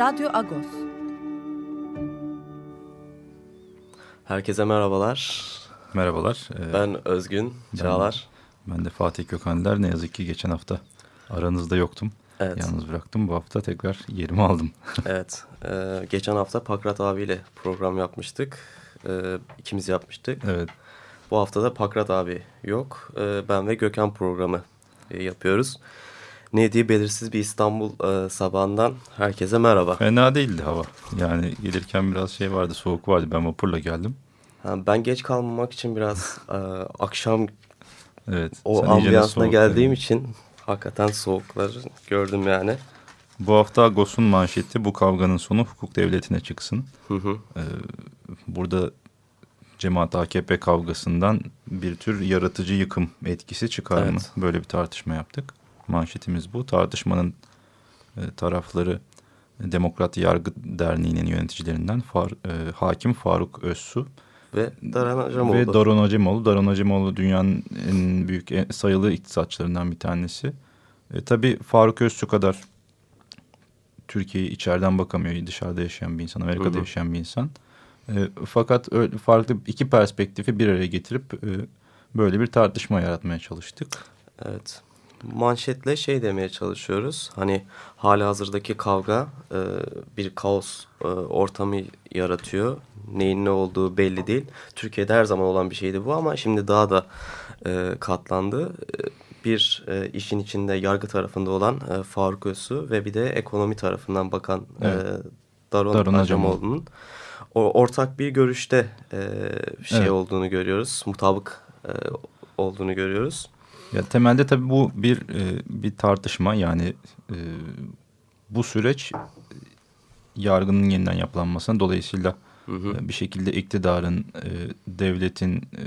Radyo Agos. Herkese merhabalar. Merhabalar. Ee, ben Özgün Çağlar. Ben, ben de Fatih Gökhanlar. Ne yazık ki geçen hafta aranızda yoktum. Evet. Yalnız bıraktım. Bu hafta tekrar yerimi aldım. evet. E, geçen hafta Pakrat abiyle program yapmıştık. E, ikimiz yapmıştık. Evet. Bu hafta da Pakrat abi yok. E, ben ve Gökhan programı e, yapıyoruz. Ne diye belirsiz bir İstanbul e, sabahından herkese merhaba. Fena değildi hava. Yani gelirken biraz şey vardı, soğuk vardı. Ben vapurla geldim. Ha, ben geç kalmamak için biraz e, akşam evet, o ambiyansına geldiğim için hakikaten soğukları gördüm yani. Bu hafta Agos'un manşeti bu kavganın sonu hukuk devletine çıksın. Hı hı. Ee, burada cemaat AKP kavgasından bir tür yaratıcı yıkım etkisi çıkar evet. mı? Böyle bir tartışma yaptık. Manşetimiz bu. Tartışmanın e, tarafları Demokrat Yargı Derneği'nin yöneticilerinden Far, e, Hakim Faruk Özsu ve Daron Acemoğlu. Ve Daron Acemoğlu. Daron Acemoğlu dünyanın en büyük en sayılı iktisatçılarından bir tanesi. E, tabii Faruk Özsu kadar Türkiye'yi içeriden bakamıyor. Dışarıda yaşayan bir insan, Amerika'da hı hı. yaşayan bir insan. E, fakat öyle farklı iki perspektifi bir araya getirip e, böyle bir tartışma yaratmaya çalıştık. Evet manşetle şey demeye çalışıyoruz. Hani hali hazırdaki kavga e, bir kaos e, ortamı yaratıyor. Neyin ne olduğu belli değil. Türkiye'de her zaman olan bir şeydi bu ama şimdi daha da e, katlandı. E, bir e, işin içinde yargı tarafında olan e, Faruk Özsu ve bir de ekonomi tarafından bakan e, evet. e, Daron, Daron Acemoğlu'nun ortak bir görüşte e, şey evet. olduğunu görüyoruz. Mutabık e, olduğunu görüyoruz. Ya temelde tabii bu bir e, bir tartışma yani e, bu süreç yargının yeniden yapılanmasına dolayısıyla hı hı. E, bir şekilde iktidarın, e, devletin, e,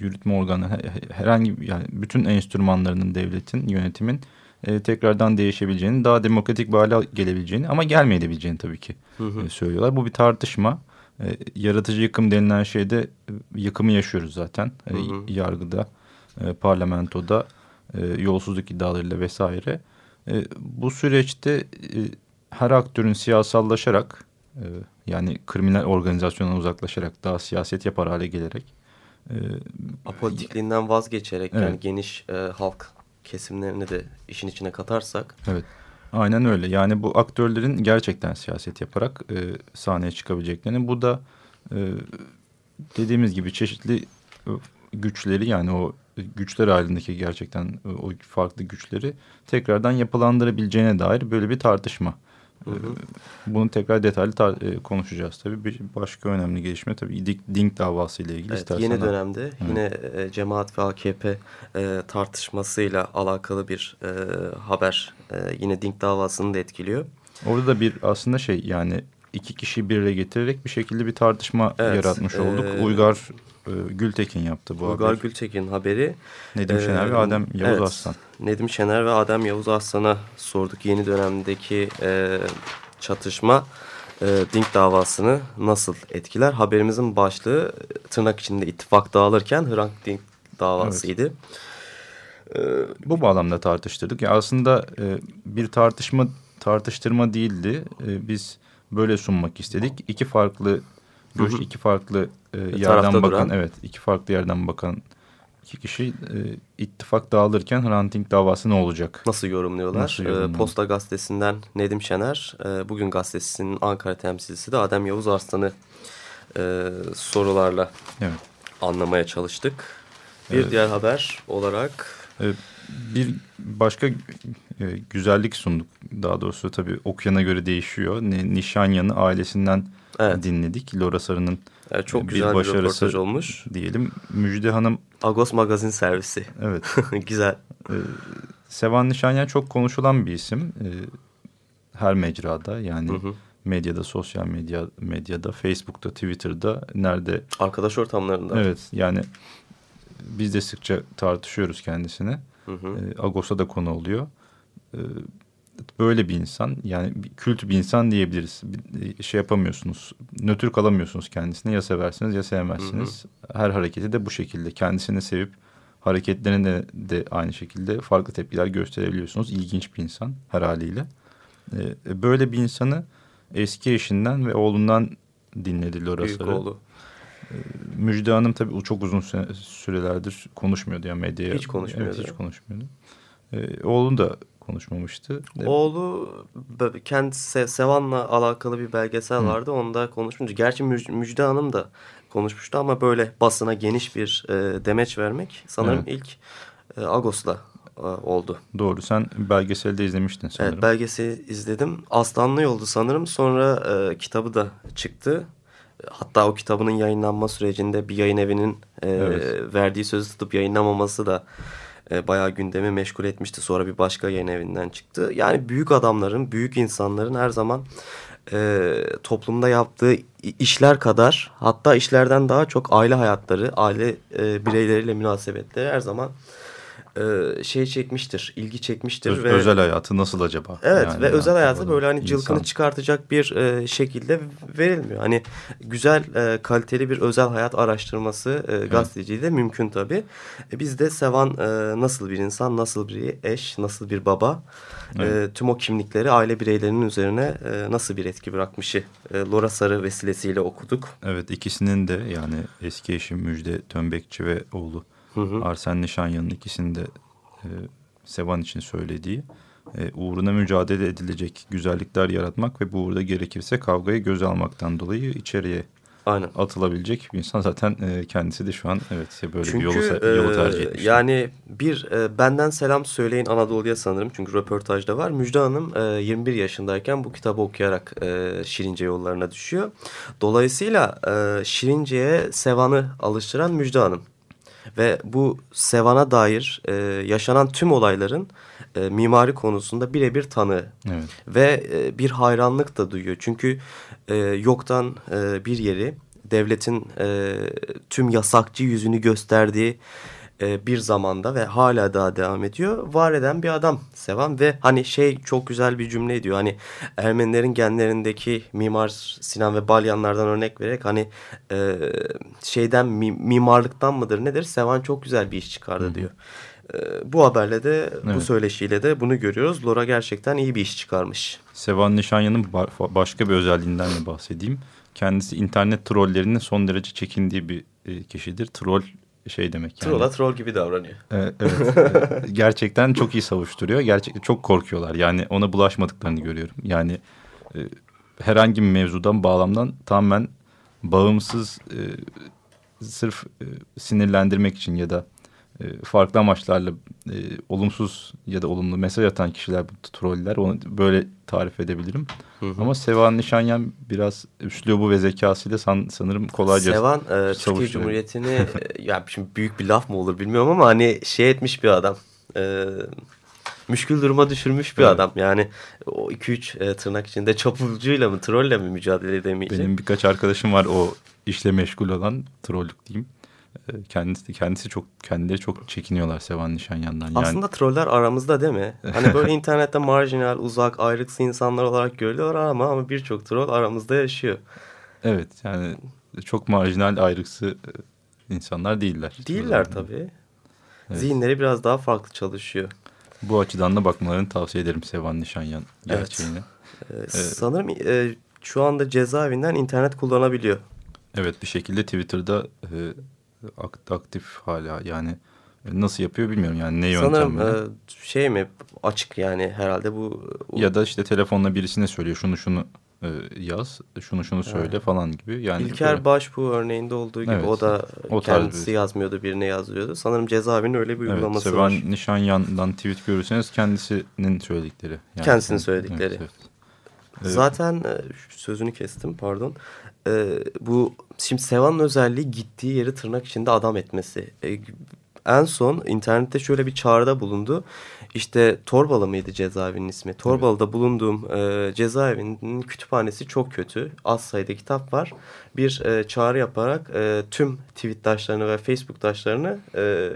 yürütme organı herhangi yani bütün enstrümanlarının devletin, yönetimin e, tekrardan değişebileceğini, daha demokratik bir hale gelebileceğini ama gelmeyebileceğini tabii ki hı hı. E, söylüyorlar. Bu bir tartışma. E, yaratıcı yıkım denilen şeyde e, yıkımı yaşıyoruz zaten e, hı hı. yargıda e, parlamentoda e, yolsuzluk iddialarıyla vesaire. E, bu süreçte e, her aktörün siyasallaşarak e, yani kriminal organizasyondan uzaklaşarak daha siyaset yapar hale gelerek e, apolitikliğinden vazgeçerek evet. yani geniş e, halk kesimlerini de işin içine katarsak. Evet. Aynen öyle. Yani bu aktörlerin gerçekten siyaset yaparak e, sahneye çıkabileceklerini. Bu da e, dediğimiz gibi çeşitli e, güçleri yani o güçler halindeki gerçekten e, o farklı güçleri tekrardan yapılandırabileceğine dair böyle bir tartışma. Hı hı. E, bunu tekrar detaylı tar e, konuşacağız tabii. Bir başka önemli gelişme tabii Dink davası ile ilgili. Evet, yeni dönemde evet. yine cemaat ve AKP e, tartışmasıyla alakalı bir e, haber e, yine Dink davasını da etkiliyor. Orada da bir aslında şey yani iki kişiyi bir araya getirerek bir şekilde bir tartışma evet, yaratmış olduk. E, Uygar e, Gültekin yaptı bu Uygar haberi. Gültekin haberi. Nedim Şener ee, ve Adem Yavuz evet, Aslan. Nedim Şener ve Adem Yavuz Aslan'a sorduk yeni dönemdeki e, çatışma e, Dink davasını nasıl etkiler? Haberimizin başlığı tırnak içinde ittifak dağılırken Hrant Dink davasıydı. Evet. Bu bağlamda tartıştırdık. Yani aslında e, bir tartışma tartıştırma değildi. E, biz böyle sunmak istedik. İki farklı görüş, hı hı. iki farklı e, yerden bakan, duran. evet, iki farklı yerden bakan iki kişi e, ittifak dağılırken Hrant Dink davası ne olacak? Nasıl yorumluyorlar? Nasıl e, yorumluyorlar? Posta gazetesinden Nedim Şener, e, Bugün gazetesinin Ankara temsilcisi de Adem Yavuz Arslan'ı e, sorularla evet. anlamaya çalıştık. Bir evet. diğer haber olarak... E, bir başka e, güzellik sunduk. Daha doğrusu tabii okuyana göre değişiyor. Nişanyan'ı ailesinden evet. dinledik. Lora Sarı'nın evet, çok güzel bir başarısı bir olmuş. Diyelim. Müjde Hanım. Agos Magazin servisi. Evet. güzel. Ee, Sevan Nişanyan çok konuşulan bir isim. E, her mecrada yani hı hı. medyada, sosyal medya medyada, Facebook'ta, Twitter'da nerede? Arkadaş ortamlarında. Evet yani biz de sıkça tartışıyoruz kendisini. Hı hı. E, Agos'a da konu oluyor. E, böyle bir insan yani kült bir insan diyebiliriz. Bir, şey yapamıyorsunuz. Nötr kalamıyorsunuz kendisine. Ya seversiniz ya sevmezsiniz. Hı hı. Her hareketi de bu şekilde. Kendisini sevip hareketlerine de aynı şekilde farklı tepkiler gösterebiliyorsunuz. İlginç bir insan her haliyle. Ee, böyle bir insanı eski eşinden ve oğlundan dinledi Laura Büyük Sarı. oğlu. Ee, Müjde Hanım tabii çok uzun sürelerdir konuşmuyordu ya medyaya. Hiç konuşmuyordu. Evet, hiç konuşmuyordu. Ee, oğlun da konuşmamıştı. Oğlu kendisi Sevan'la alakalı bir belgesel Hı. vardı. Onda konuşmuştu. Gerçi Müjde Hanım da konuşmuştu ama böyle basına geniş bir e, demeç vermek sanırım evet. ilk e, Agos'la e, oldu. Doğru. Sen belgeselde izlemiştin sanırım. Evet belgeseli izledim. Aslanlı yoldu sanırım. Sonra e, kitabı da çıktı. Hatta o kitabının yayınlanma sürecinde bir yayın evinin e, evet. verdiği sözü tutup yayınlamaması da e, bayağı gündemi meşgul etmişti. Sonra bir başka yayın evinden çıktı. Yani büyük adamların, büyük insanların her zaman e, toplumda yaptığı işler kadar hatta işlerden daha çok aile hayatları, aile e, bireyleriyle münasebetleri her zaman e, şey çekmiştir, ilgi çekmiştir. Öz, ve özel hayatı nasıl acaba? Evet yani ve özel hayatı böyle hani insan. cılkını çıkartacak bir e, şekilde verilmiyor. Hani güzel, e, kaliteli bir özel hayat araştırması e, gazeteciliği de mümkün tabii. E, biz de Sevan e, nasıl bir insan, nasıl bir eş, nasıl bir baba, evet. e, tüm o kimlikleri aile bireylerinin üzerine e, nasıl bir etki bırakmışı e, Lora Sarı vesilesiyle okuduk. Evet ikisinin de yani eski eşi Müjde Tönbekçi ve oğlu Hı hı. Arsen Nişanyan'ın ikisini de e, Sevan için söylediği e, uğruna mücadele edilecek güzellikler yaratmak ve bu uğurda gerekirse kavgayı göze almaktan dolayı içeriye Aynen. atılabilecek bir insan zaten e, kendisi de şu an evet böyle çünkü, bir yolu, yolu tercih etmiş. Yani bir e, benden selam söyleyin Anadolu'ya sanırım çünkü röportajda var. Müjde Hanım e, 21 yaşındayken bu kitabı okuyarak e, Şirince yollarına düşüyor. Dolayısıyla e, Şirince'ye Sevan'ı alıştıran Müjde Hanım. Ve bu Sevan'a dair e, yaşanan tüm olayların e, mimari konusunda birebir tanı. Evet. Ve e, bir hayranlık da duyuyor. Çünkü e, yoktan e, bir yeri devletin e, tüm yasakçı yüzünü gösterdiği e, bir zamanda ve hala daha devam ediyor. Var eden bir adam Sevan ve hani şey çok güzel bir cümle diyor. Hani Ermenilerin genlerindeki Mimar Sinan ve Balyanlardan örnek vererek hani e, şeyden mi, mimarlıktan mıdır nedir? Sevan çok güzel bir iş çıkardı Hı diyor. E, bu haberle de evet. bu söyleşiyle de bunu görüyoruz. Lora gerçekten iyi bir iş çıkarmış. Sevan Nişanyan'ın başka bir özelliğinden de bahsedeyim. Kendisi internet trollerinin son derece çekindiği bir e, kişidir. Troll şey demek yani. Troll'a troll gibi davranıyor. Evet, evet. gerçekten çok iyi savuşturuyor. Gerçekten çok korkuyorlar. Yani ona bulaşmadıklarını görüyorum. Yani e, herhangi bir mevzudan, bağlamdan tamamen bağımsız e, sırf e, sinirlendirmek için ya da e, farklı amaçlarla e, olumsuz ya da olumlu mesaj atan kişiler bu troller onu böyle tarif edebilirim. Hı hı. Ama Sevan Nişanyan biraz üslubu ve zekasıyla san, sanırım kolayca Sevan e, Türkiye Cumhuriyeti'ni e, ya şimdi büyük bir laf mı olur bilmiyorum ama hani şey etmiş bir adam. E, müşkül duruma düşürmüş bir evet. adam. Yani o 2-3 e, tırnak içinde çapulcuyla mı trolle mi mücadele edemeyecek? Benim birkaç arkadaşım var o işle meşgul olan trollük diyeyim. Kendisi kendisi çok kendileri çok çekiniyorlar Sevan Nişanyan'dan. Yani... Aslında troller aramızda değil mi? Hani böyle internette marjinal, uzak, ayrıksı insanlar olarak görülüyorlar ama ama birçok troll aramızda yaşıyor. Evet yani çok marjinal, ayrıksı e, insanlar değiller. Değiller tabii. Evet. Zihinleri biraz daha farklı çalışıyor. Bu açıdan da bakmalarını tavsiye ederim Sevan Nişanyan gerçeğini. Evet. Ee, sanırım e, şu anda cezaevinden internet kullanabiliyor. Evet bir şekilde Twitter'da e, aktif hala yani nasıl yapıyor bilmiyorum yani ne yöntemle. Sanırım e, şey mi açık yani herhalde bu. Ya da işte telefonla birisine söylüyor şunu şunu e, yaz şunu şunu söyle evet. falan gibi. Yani İlker böyle... Baş bu örneğinde olduğu gibi evet, o da o kendisi bir... yazmıyordu birine yazıyordu. Sanırım cezaevinin öyle bir uygulaması evet, var. Sevan Nişanyan'dan tweet görürseniz kendisinin söyledikleri. Yani Kendisinin söyledikleri. Evet, evet. Zaten e, sözünü kestim pardon. Ee, bu şimdi Sevan'ın özelliği gittiği yeri tırnak içinde adam etmesi. Ee, en son internette şöyle bir çağrıda bulundu. İşte Torbalı mıydı cezaevinin ismi? Torbalı'da evet. bulunduğum e, cezaevinin kütüphanesi çok kötü. Az sayıda kitap var. Bir e, çağrı yaparak e, tüm tweetdaşlarını ve Facebook taşlarını e,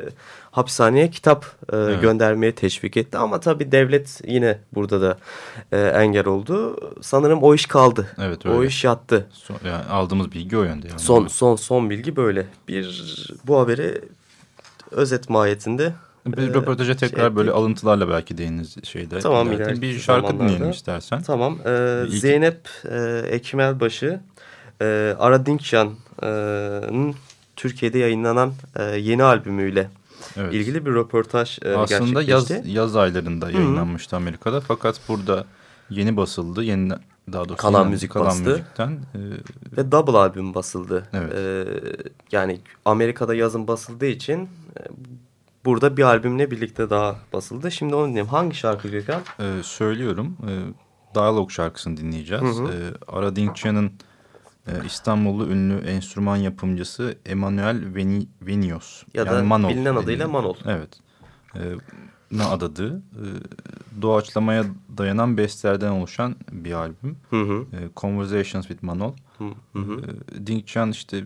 hapishaneye kitap e, evet. göndermeye teşvik etti. Ama tabii devlet yine burada da e, engel oldu. Sanırım o iş kaldı. Evet, öyle. O iş yattı. Son, yani aldığımız bilgi o yönde. Yani. Son, son, son bilgi böyle. Bir bu haberi özet mahiyetinde bir ee, röportaja tekrar şey, böyle alıntılarla belki değiniz şeyde. Tamam. Bir şarkı dinleyelim istersen. Tamam. Ee, İlk... Zeynep e, Ekmelbaşı, e, Aradinkyan'ın Türkiye'de yayınlanan e, yeni albümüyle evet. ilgili bir röportaj e, Aslında yaz, yaz aylarında yayınlanmıştı Hı -hı. Amerika'da. Fakat burada yeni basıldı. Yeni daha doğrusu kalan müzik kalan bastı. müzikten e, ve double albüm basıldı. Evet. E, yani Amerika'da yazın basıldığı için e, burada bir albümle birlikte daha basıldı. Şimdi onu dinleyelim. Hangi şarkı Gökhan? Ee, söylüyorum. Ee, Dialog şarkısını dinleyeceğiz. Hı hı. Ee, Ara Dinkça'nın e, İstanbullu ünlü enstrüman yapımcısı Emanuel Veni, Venios. Ya yani da Manol, bilinen adıyla Manol. Evet. Ee, ne adadı. Ee, doğaçlamaya dayanan bestelerden oluşan bir albüm. Hı hı. Ee, Conversations with Manol. Hı hı. Ee, Dinkçan işte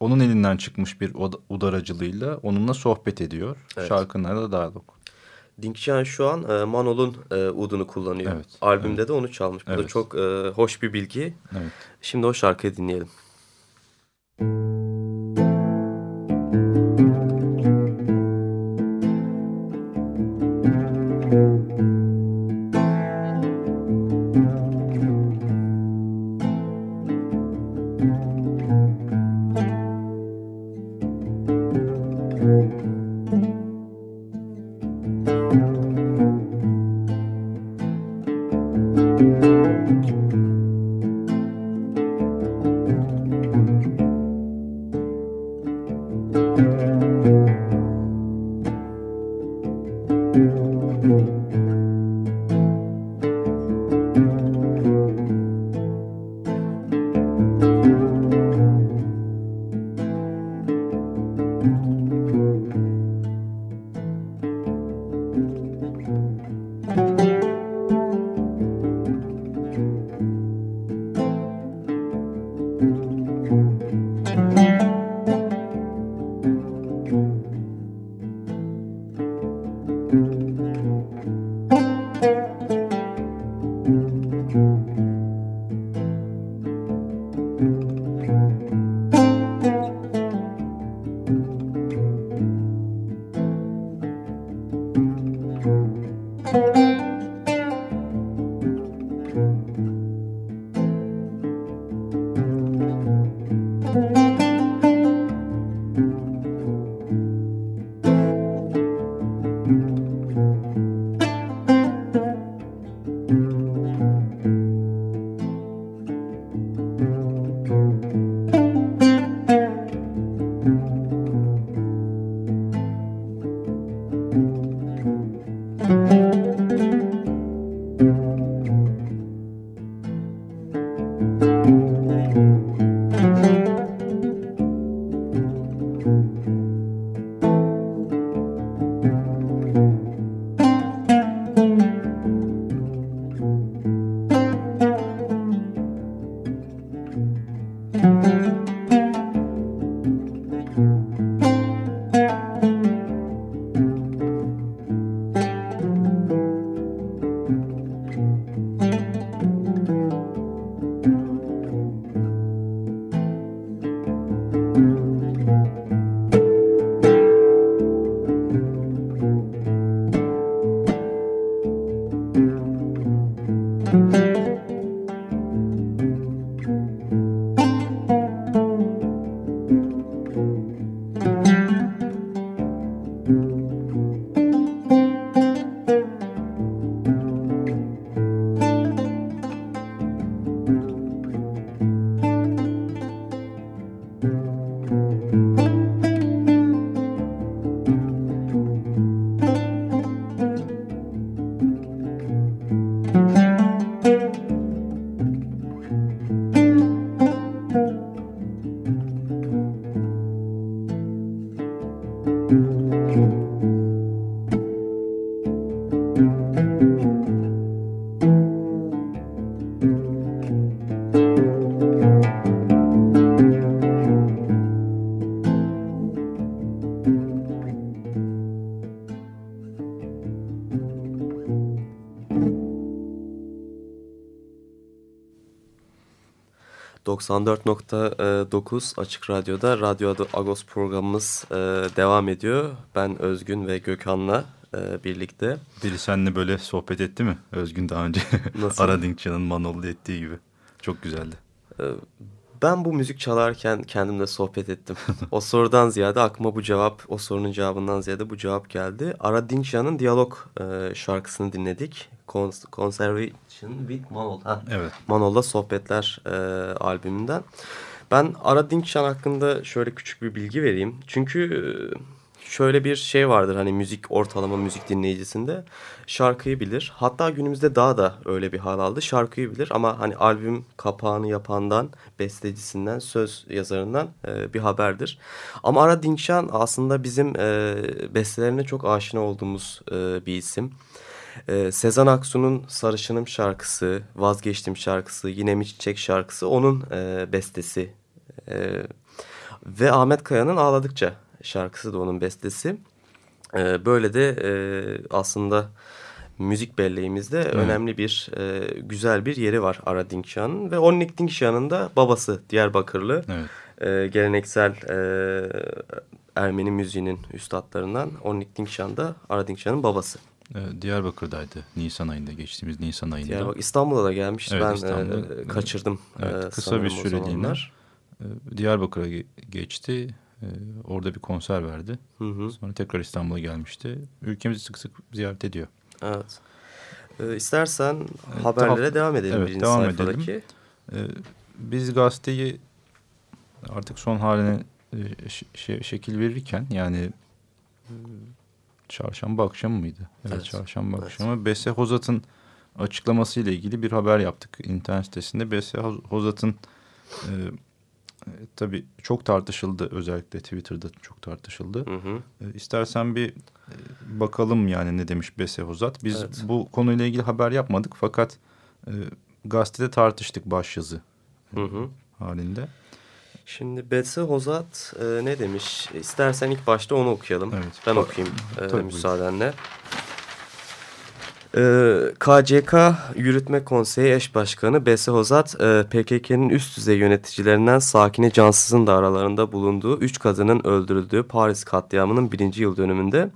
onun elinden çıkmış bir udaracılığıyla onunla sohbet ediyor. Evet. Şarkılarla diyalog. Dinkşan şu an e, Manol'un e, udunu kullanıyor. Evet, Albümde evet. de onu çalmış. Bu evet. da çok e, hoş bir bilgi. Evet. Şimdi o şarkıyı dinleyelim. 94.9 Açık Radyo'da Radyo Adı Agos programımız e, devam ediyor. Ben Özgün ve Gökhan'la e, birlikte. Biri seninle böyle sohbet etti mi Özgün daha önce? Nasıl? Aradinkça'nın Manol'da ettiği gibi. Çok güzeldi. E, ben bu müzik çalarken kendimle sohbet ettim. o sorudan ziyade aklıma bu cevap, o sorunun cevabından ziyade bu cevap geldi. Aradinkça'nın Diyalog e, şarkısını dinledik. Conservation with Manol. Ha. Evet. Manol'da Sohbetler e, albümünden. Ben Ara Dinkşan hakkında şöyle küçük bir bilgi vereyim. Çünkü e, şöyle bir şey vardır hani müzik ortalama müzik dinleyicisinde şarkıyı bilir. Hatta günümüzde daha da öyle bir hal aldı. Şarkıyı bilir ama hani albüm kapağını yapandan, bestecisinden, söz yazarından e, bir haberdir. Ama Ara Dinkşan aslında bizim e, bestelerine çok aşina olduğumuz e, bir isim. Ee, Sezen Aksu'nun Sarışınım şarkısı, Vazgeçtim şarkısı, Yine mi Çiçek şarkısı onun e, bestesi. E, ve Ahmet Kaya'nın Ağladıkça şarkısı da onun bestesi. E, böyle de e, aslında müzik belleğimizde evet. önemli bir, e, güzel bir yeri var Ara Dinkşan'ın. Ve Onnik Dinkşan'ın da babası Diyarbakırlı. Evet. E, geleneksel e, Ermeni müziğinin üstadlarından Onnik Dinkşan da Ara Dinkşan'ın babası. Ee, Diyarbakır'daydı Nisan ayında geçtiğimiz Nisan ayında. Diyarbakır, İstanbul'a da gelmişti evet, ben İstanbul'da, kaçırdım. Evet, kısa bir süreliğine Diyarbakır'a geçti. E, orada bir konser verdi. Hı hı. Sonra tekrar İstanbul'a gelmişti. Ülkemizi sık sık ziyaret ediyor. Evet. E, istersen evet, haberlere devam edelim evet, birinci devam sayfadaki. Edelim. E, biz gazeteyi artık son haline e, şekil verirken yani çarşamba akşamı mıydı? Evet, evet. çarşamba evet. akşamı Bese Hozat'ın açıklamasıyla ilgili bir haber yaptık internet sitesinde. Bese Hozat'ın e, e, tabii çok tartışıldı özellikle Twitter'da çok tartışıldı. Hı hı. E, istersen bir e, bakalım yani ne demiş Bese Hozat. Biz evet. bu konuyla ilgili haber yapmadık fakat e, gazetede tartıştık başyazı hı hı. halinde. Şimdi Betse Hozat e, ne demiş? İstersen ilk başta onu okuyalım. Evet. Ben okuyayım e, müsaadenle. E, KCK Yürütme Konseyi Eş Başkanı Bese Hozat, e, PKK'nın üst düzey yöneticilerinden Sakine Cansız'ın da aralarında bulunduğu üç kadının öldürüldüğü Paris katliamının birinci yıl dönümünde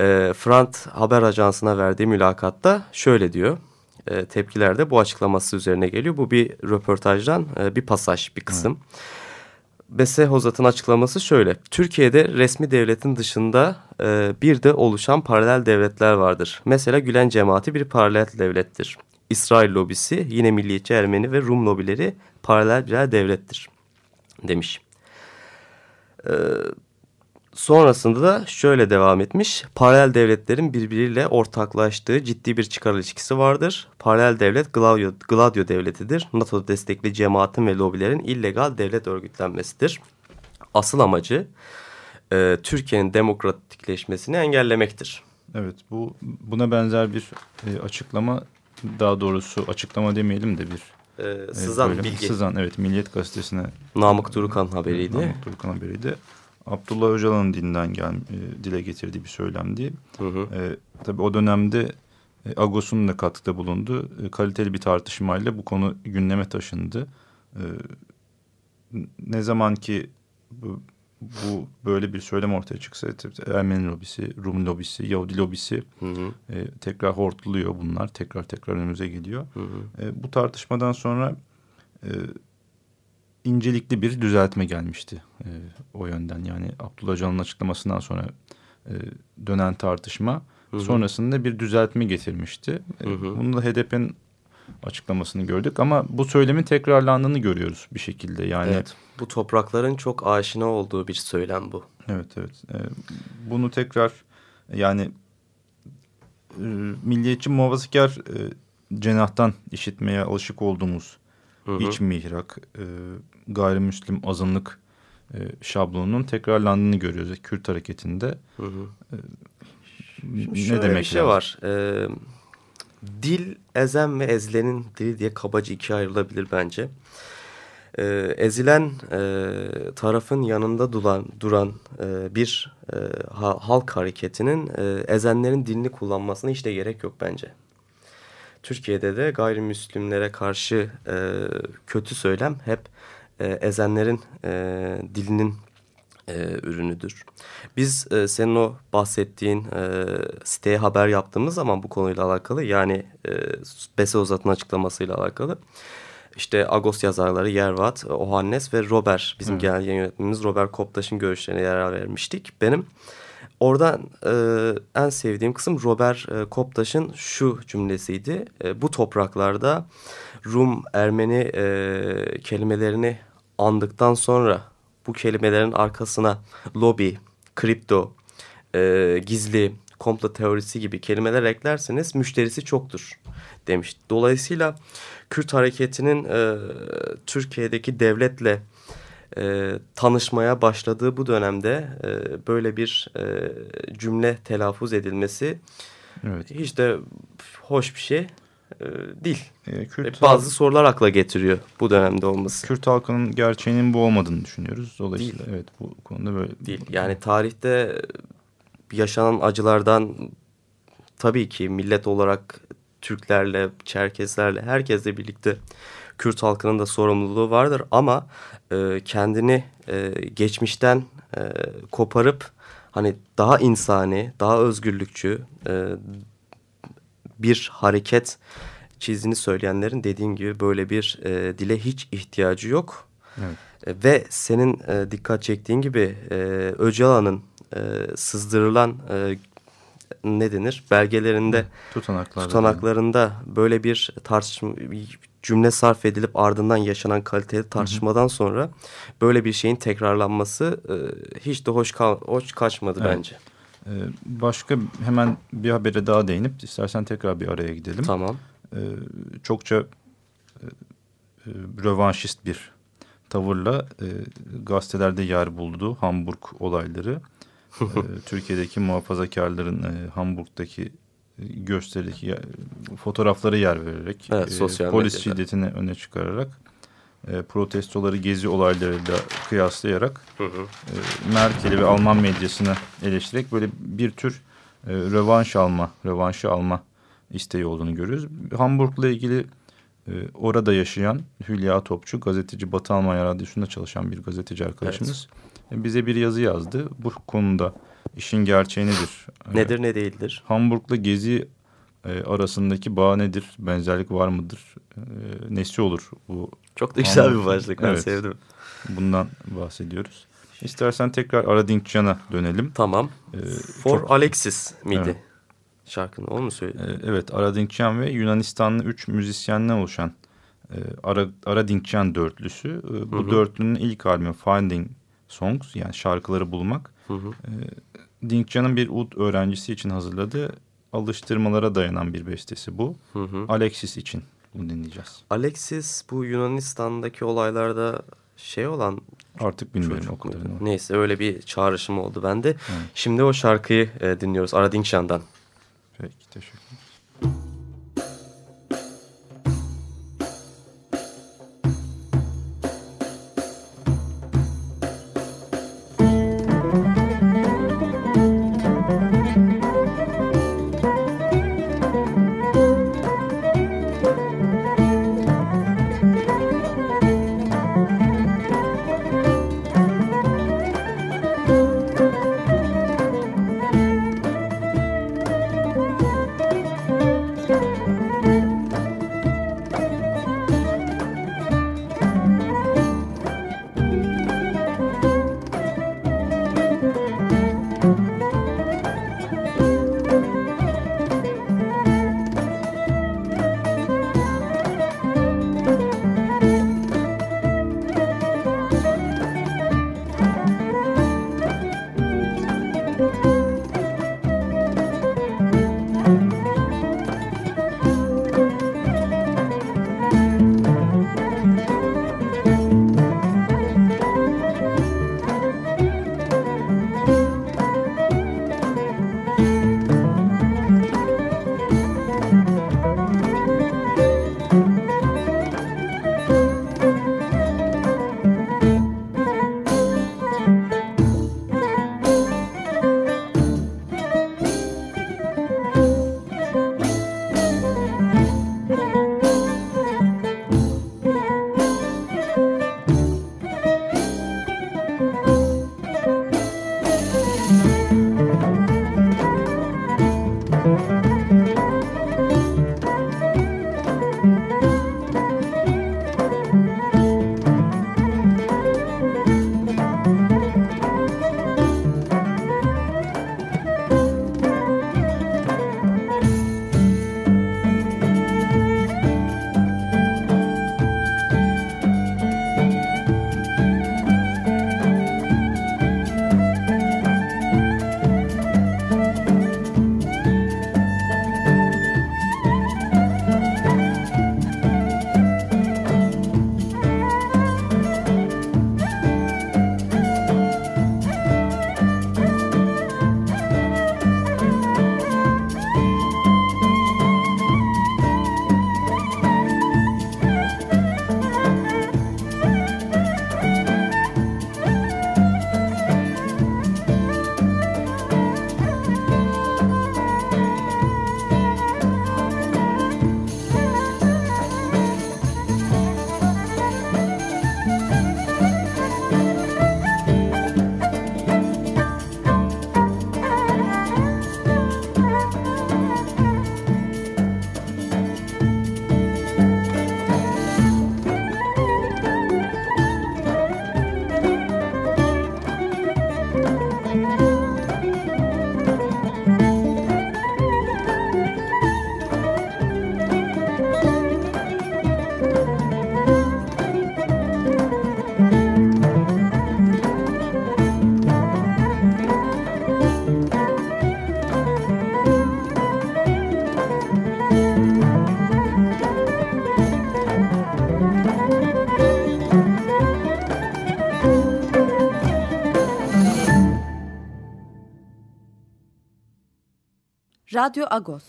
e, Frant Haber Ajansı'na verdiği mülakatta şöyle diyor. E, tepkiler de bu açıklaması üzerine geliyor. Bu bir röportajdan bir pasaj, bir kısım. Evet. Bese Hozat'ın açıklaması şöyle. Türkiye'de resmi devletin dışında e, bir de oluşan paralel devletler vardır. Mesela Gülen cemaati bir paralel devlettir. İsrail lobisi yine milliyetçi Ermeni ve Rum lobileri paralel birer devlettir demiş. Ee, Sonrasında da şöyle devam etmiş. Paralel devletlerin birbiriyle ortaklaştığı ciddi bir çıkar ilişkisi vardır. Paralel devlet Gladio, Gladio devletidir. NATO destekli cemaatin ve lobilerin illegal devlet örgütlenmesidir. Asıl amacı e, Türkiye'nin demokratikleşmesini engellemektir. Evet bu buna benzer bir e, açıklama daha doğrusu açıklama demeyelim de bir e, sızan e, bilgi. Sızan evet Milliyet Gazetesi'ne. Namık Durukan haberiydi. Namık Durukan haberiydi. Abdullah Öcalan'ın dilinden gel, e, dile getirdiği bir söylemdi. Hı hı. E, tabii o dönemde e, Agos'un da katkıda bulundu. E, kaliteli bir tartışmayla bu konu gündeme taşındı. E, ne zaman ki bu, bu böyle bir söylem ortaya çıksa Ermeni lobisi, Rum lobisi, Yahudi lobisi hı hı. E, tekrar hortluyor bunlar. Tekrar tekrar önümüze geliyor. Hı hı. E, bu tartışmadan sonra... E, incelikli bir düzeltme gelmişti e, o yönden. Yani Abdullah Can'ın açıklamasından sonra e, dönen tartışma hı hı. sonrasında bir düzeltme getirmişti. E, hı hı. Bunu da HDP'nin açıklamasını gördük ama bu söylemin tekrarlandığını görüyoruz bir şekilde. Yani evet, bu toprakların çok aşina olduğu bir söylem bu. Evet evet. E, bunu tekrar yani e, milliyetçi muhafazakar e, cenahtan işitmeye alışık olduğumuz hı hı. iç mihrak, e, gayrimüslim azınlık e, şablonunun tekrarlandığını görüyoruz Kürt hareketinde. Hı hı. E, ne demek bir şey lazım? var. E, dil ezen ve ezilenin dili diye kabaca ikiye ayrılabilir bence. E, ezilen e, tarafın yanında duran, duran e, bir e, halk hareketinin e, ezenlerin dilini kullanmasına hiç de gerek yok bence. Türkiye'de de gayrimüslimlere karşı e, kötü söylem hep e, ezenlerin e, dilinin e, ürünüdür. Biz e, senin o bahsettiğin e, siteye haber yaptığımız zaman bu konuyla alakalı yani e, Bese Uzat'ın açıklamasıyla alakalı işte Agos yazarları Yervat, Ohannes ve Robert bizim hmm. genel yönetmenimiz Robert Koptaş'ın görüşlerine yer vermiştik. Benim oradan e, en sevdiğim kısım Robert e, Koptaş'ın şu cümlesiydi. E, bu topraklarda Rum, Ermeni e, kelimelerini andıktan sonra bu kelimelerin arkasına lobi, kripto, e, gizli, komplo teorisi gibi kelimeler eklerseniz müşterisi çoktur demiş. Dolayısıyla Kürt hareketinin e, Türkiye'deki devletle e, tanışmaya başladığı bu dönemde e, böyle bir e, cümle telaffuz edilmesi evet. hiç de hoş bir şey e, değil. E, Kürt Bazı halk... sorular akla getiriyor bu dönemde olması. Kürt halkının gerçeğinin bu olmadığını düşünüyoruz. Dolayısıyla değil. evet bu konuda böyle. Değil. Yani tarihte yaşanan acılardan tabii ki millet olarak Türklerle, Çerkeslerle, herkesle birlikte Kürt halkının da sorumluluğu vardır. Ama e, kendini e, geçmişten e, koparıp hani daha insani, daha özgürlükçü e, bir hareket çizdiğini söyleyenlerin dediğin gibi böyle bir e, dile hiç ihtiyacı yok. Evet. E, ve senin e, dikkat çektiğin gibi e, Öcalan'ın e, sızdırılan e, ne denir belgelerinde Tutanaklar tutanaklarında böyle bir tartışma cümle sarf edilip ardından yaşanan kaliteli tartışmadan hı hı. sonra böyle bir şeyin tekrarlanması e, hiç de hoş, hoş kaçmadı evet. bence. Ee, başka hemen bir habere daha değinip istersen tekrar bir araya gidelim. Tamam. Ee, çokça e, e, rövanşist bir tavırla e, gazetelerde yer buldu Hamburg olayları. e, Türkiye'deki muhafazakarların Hamburg'daki gösterideki fotoğrafları yer vererek evet, e, polis medyada. şiddetini öne çıkararak e, protestoları gezi olaylarıyla kıyaslayarak hı hı. E, Merkel'i ve Alman medyasını eleştirerek böyle bir tür e, rövanş alma, rövanşı alma isteği olduğunu görüyoruz. Hamburg'la ilgili e, orada yaşayan Hülya Topçu, gazeteci Batı Almanya Radyosu'nda çalışan bir gazeteci arkadaşımız evet. e, bize bir yazı yazdı. Bu konuda işin gerçeği nedir? Nedir ne değildir? Hamburg'la Gezi e, arasındaki bağ nedir? Benzerlik var mıdır? E, nesi olur? Bu Çok da güzel Hamburg, bir başlık. Ben evet, sevdim. Bundan bahsediyoruz. İstersen tekrar Aradinkcan'a dönelim. Tamam. Ee, For çok... Alexis miydi? Evet. Şarkının onu mu söyledi? Ee, evet Aradinkcan ve Yunanistanlı üç müzisyenden oluşan e, Ara, Aradinkcan dörtlüsü. E, bu hı hı. dörtlünün ilk albümü Finding Songs yani şarkıları bulmak. Hı hı. E, Dinkcan'ın bir ud öğrencisi için hazırladığı alıştırmalara dayanan bir bestesi bu. Hı hı. Alexis için bunu dinleyeceğiz. Alexis bu Yunanistan'daki olaylarda şey olan artık bilmiyorum o kadarını. Neyse öyle bir çağrışım oldu bende. Hı. Şimdi o şarkıyı e, dinliyoruz Aradinkşan'dan. Peki teşekkür Radyo Agos.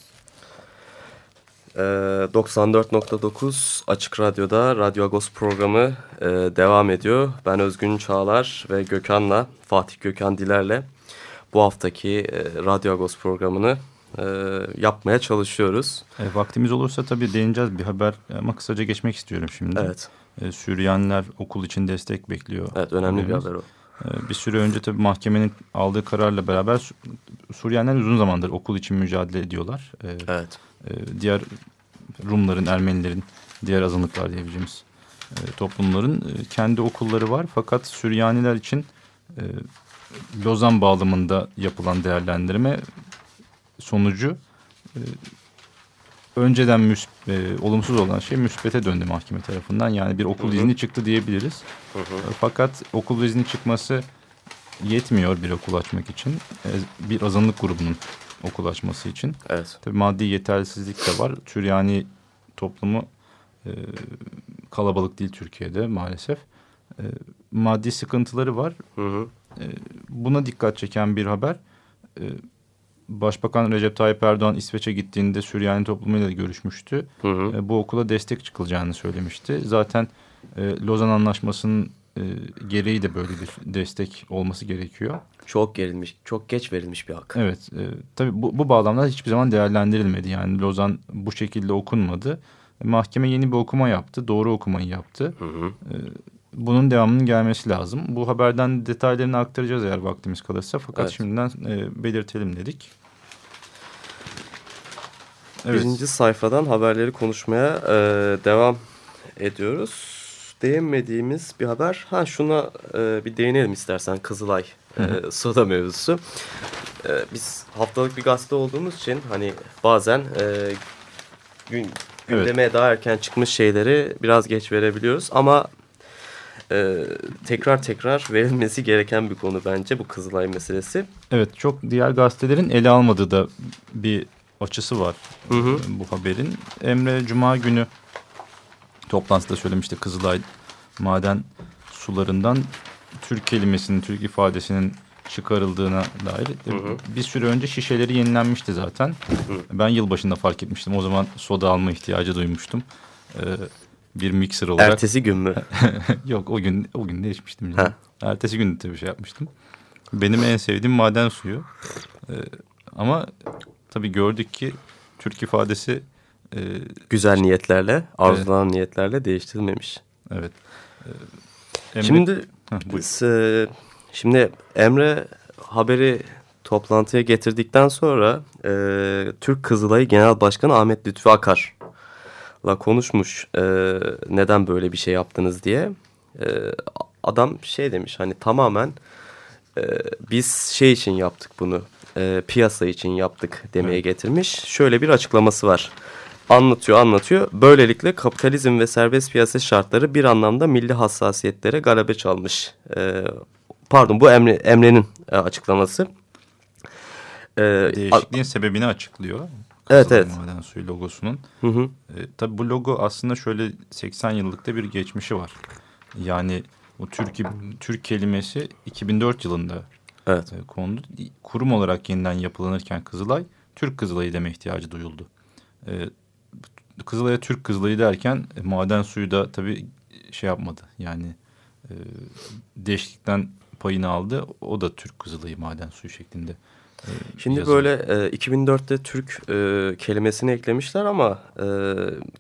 Ee, 94.9 Açık Radyo'da Radyo Agos programı e, devam ediyor. Ben Özgün Çağlar ve Gökhan'la, Fatih Gökhan Diler'le bu haftaki e, Radyo Agos programını e, yapmaya çalışıyoruz. E, vaktimiz olursa tabii değineceğiz bir haber ama kısaca geçmek istiyorum şimdi. Evet. E, Süryaniler okul için destek bekliyor. Evet önemli bir haber o. E, bir süre önce tabii mahkemenin aldığı kararla beraber Suriyeliler uzun zamandır okul için mücadele ediyorlar. E, evet. E, diğer Rumların, Ermenilerin, diğer azınlıklar diyebileceğimiz e, toplumların e, kendi okulları var. Fakat Süryaniler için Lozan bağlamında yapılan değerlendirme sonucu önceden müs e, olumsuz olan şey müspete döndü mahkeme tarafından. Yani bir okul hı hı. izni çıktı diyebiliriz. Hı hı. E, fakat okul izni çıkması yetmiyor bir okul açmak için. E, bir azınlık grubunun okul açması için. Evet. Tabii maddi yetersizlik de var. Süryani toplumu e, kalabalık değil Türkiye'de maalesef. E, maddi sıkıntıları var. Hı hı. E, buna dikkat çeken bir haber. E, Başbakan Recep Tayyip Erdoğan İsveç'e gittiğinde Süryani toplumuyla görüşmüştü. Hı hı. E, bu okula destek çıkılacağını söylemişti. Zaten e, Lozan Anlaşması'nın e, gereği de böyle bir destek olması gerekiyor. Çok gerilmiş, çok geç verilmiş bir hak. Evet, e, tabii bu, bu bağlamda hiçbir zaman değerlendirilmedi. Yani Lozan bu şekilde okunmadı. E, mahkeme yeni bir okuma yaptı, doğru okumayı yaptı. Hı hı. E, bunun devamının gelmesi lazım. Bu haberden detaylarını aktaracağız eğer vaktimiz kalırsa. Fakat evet. şimdiden e, belirtelim dedik. Evet. Birinci sayfadan haberleri konuşmaya e, devam ediyoruz. Değinmediğimiz bir haber. Ha şuna e, bir değinelim istersen Kızılay e, soda mevzusu. E, biz haftalık bir gazete olduğumuz için hani bazen e, gün, gündeme evet. daha erken çıkmış şeyleri biraz geç verebiliyoruz. Ama e, tekrar tekrar verilmesi gereken bir konu bence bu Kızılay meselesi. Evet çok diğer gazetelerin ele almadığı da bir açısı var hı hı. bu haberin. Emre Cuma günü toplantıda söylemişti Kızılay maden sularından Türk kelimesinin, Türk ifadesinin çıkarıldığına dair. Hı hı. Bir süre önce şişeleri yenilenmişti zaten. Hı hı. Ben yılbaşında fark etmiştim. O zaman soda alma ihtiyacı duymuştum. Ee, bir mikser olarak. Ertesi gün mü? Yok o gün o gün değişmiştim. Yani. Ertesi gün tabii şey yapmıştım. Benim en sevdiğim maden suyu. Ee, ama tabii gördük ki Türk ifadesi e, güzel niyetlerle, arzulanan evet. niyetlerle değiştirilmemiş. Evet. Ee, Emre... Şimdi biz, e, şimdi Emre haberi toplantıya getirdikten sonra e, Türk Kızılayı Genel Başkanı Ahmet Lütfü Akar la konuşmuş e, neden böyle bir şey yaptınız diye. E, adam şey demiş hani tamamen e, biz şey için yaptık bunu e, piyasa için yaptık demeye evet. getirmiş. Şöyle bir açıklaması var. Anlatıyor anlatıyor. Böylelikle kapitalizm ve serbest piyasa şartları bir anlamda milli hassasiyetlere galabe çalmış. E, pardon bu Emre, Emre'nin e, açıklaması. E, Değişikliğin sebebini açıklıyor. Evet evet. Maden suyu logosunun. Hı hı. E, tabii bu logo aslında şöyle 80 yıllıkta bir geçmişi var. Yani bu Türk, Türk kelimesi 2004 yılında evet. e, kondu. Kurum olarak yeniden yapılanırken Kızılay, Türk Kızılay'ı deme ihtiyacı duyuldu. E, Kızılay'a Türk Kızılay'ı derken e, maden suyu da tabii şey yapmadı. Yani e, değişiklikten payını aldı. O da Türk Kızılay'ı maden suyu şeklinde Şimdi yazın. böyle e, 2004'te Türk e, kelimesini eklemişler ama e,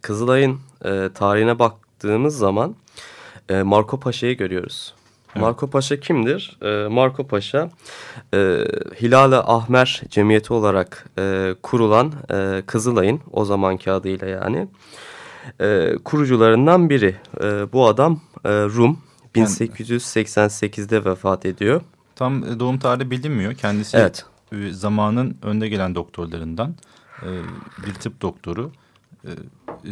Kızılay'ın e, tarihine baktığımız zaman e, Marco Paşa'yı görüyoruz. Evet. Marco Paşa kimdir? E, Marco Paşa e, Hilal-i Ahmer Cemiyeti olarak e, kurulan e, Kızılay'ın o zamanki adıyla yani e, kurucularından biri. E, bu adam e, Rum 1888'de vefat ediyor. Tam doğum tarihi bilinmiyor. Kendisi evet. Zamanın önde gelen doktorlarından bir tıp doktoru.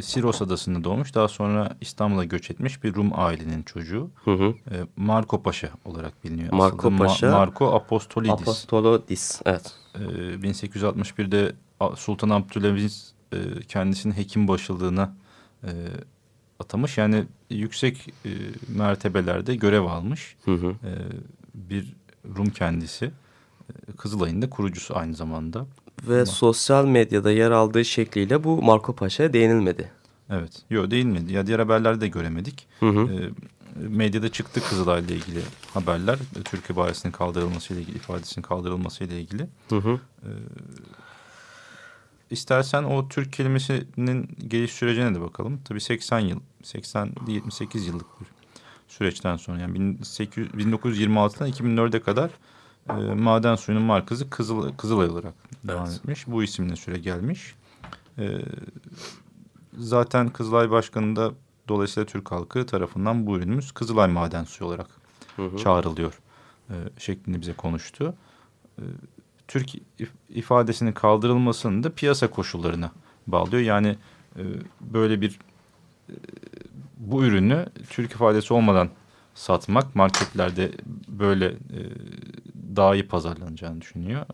Siros adasında doğmuş. Daha sonra İstanbul'a göç etmiş bir Rum ailenin çocuğu. Hı hı. Marco Paşa olarak biliniyor. Marco Aslında Paşa. Ma Marco Apostolidis. Apostolidis, evet. 1861'de Sultan Abdülaziz kendisini hekim başılığına atamış. Yani yüksek mertebelerde görev almış. Hı hı. Bir Rum kendisi. Kızılay'ın da kurucusu aynı zamanda. Ve Ama... sosyal medyada yer aldığı şekliyle bu Marco Paşa'ya değinilmedi. Evet. Yok değinmedi. Ya diğer haberlerde de göremedik. Hı hı. E, medyada çıktı Kızılay'la ilgili haberler. Türkiye bayisinin kaldırılmasıyla ilgili, ifadesinin kaldırılmasıyla ilgili. Hı hı. E, istersen o Türk kelimesinin geliş sürecine de bakalım. Tabii 80 yıl, 80-78 yıllık bir süreçten sonra yani 1926'dan 2004'e kadar e, maden suyunun markası Kızıl, Kızılay olarak evet. devam etmiş. Bu isimle süre gelmiş. E, zaten Kızılay Başkanı da dolayısıyla Türk halkı tarafından bu ürünümüz Kızılay maden suyu olarak hı hı. çağrılıyor e, şeklinde bize konuştu. E, Türk ifadesinin kaldırılmasını da piyasa koşullarına bağlıyor. Yani e, böyle bir e, bu ürünü Türk ifadesi olmadan satmak marketlerde böyle e, daha iyi pazarlanacağını düşünüyor.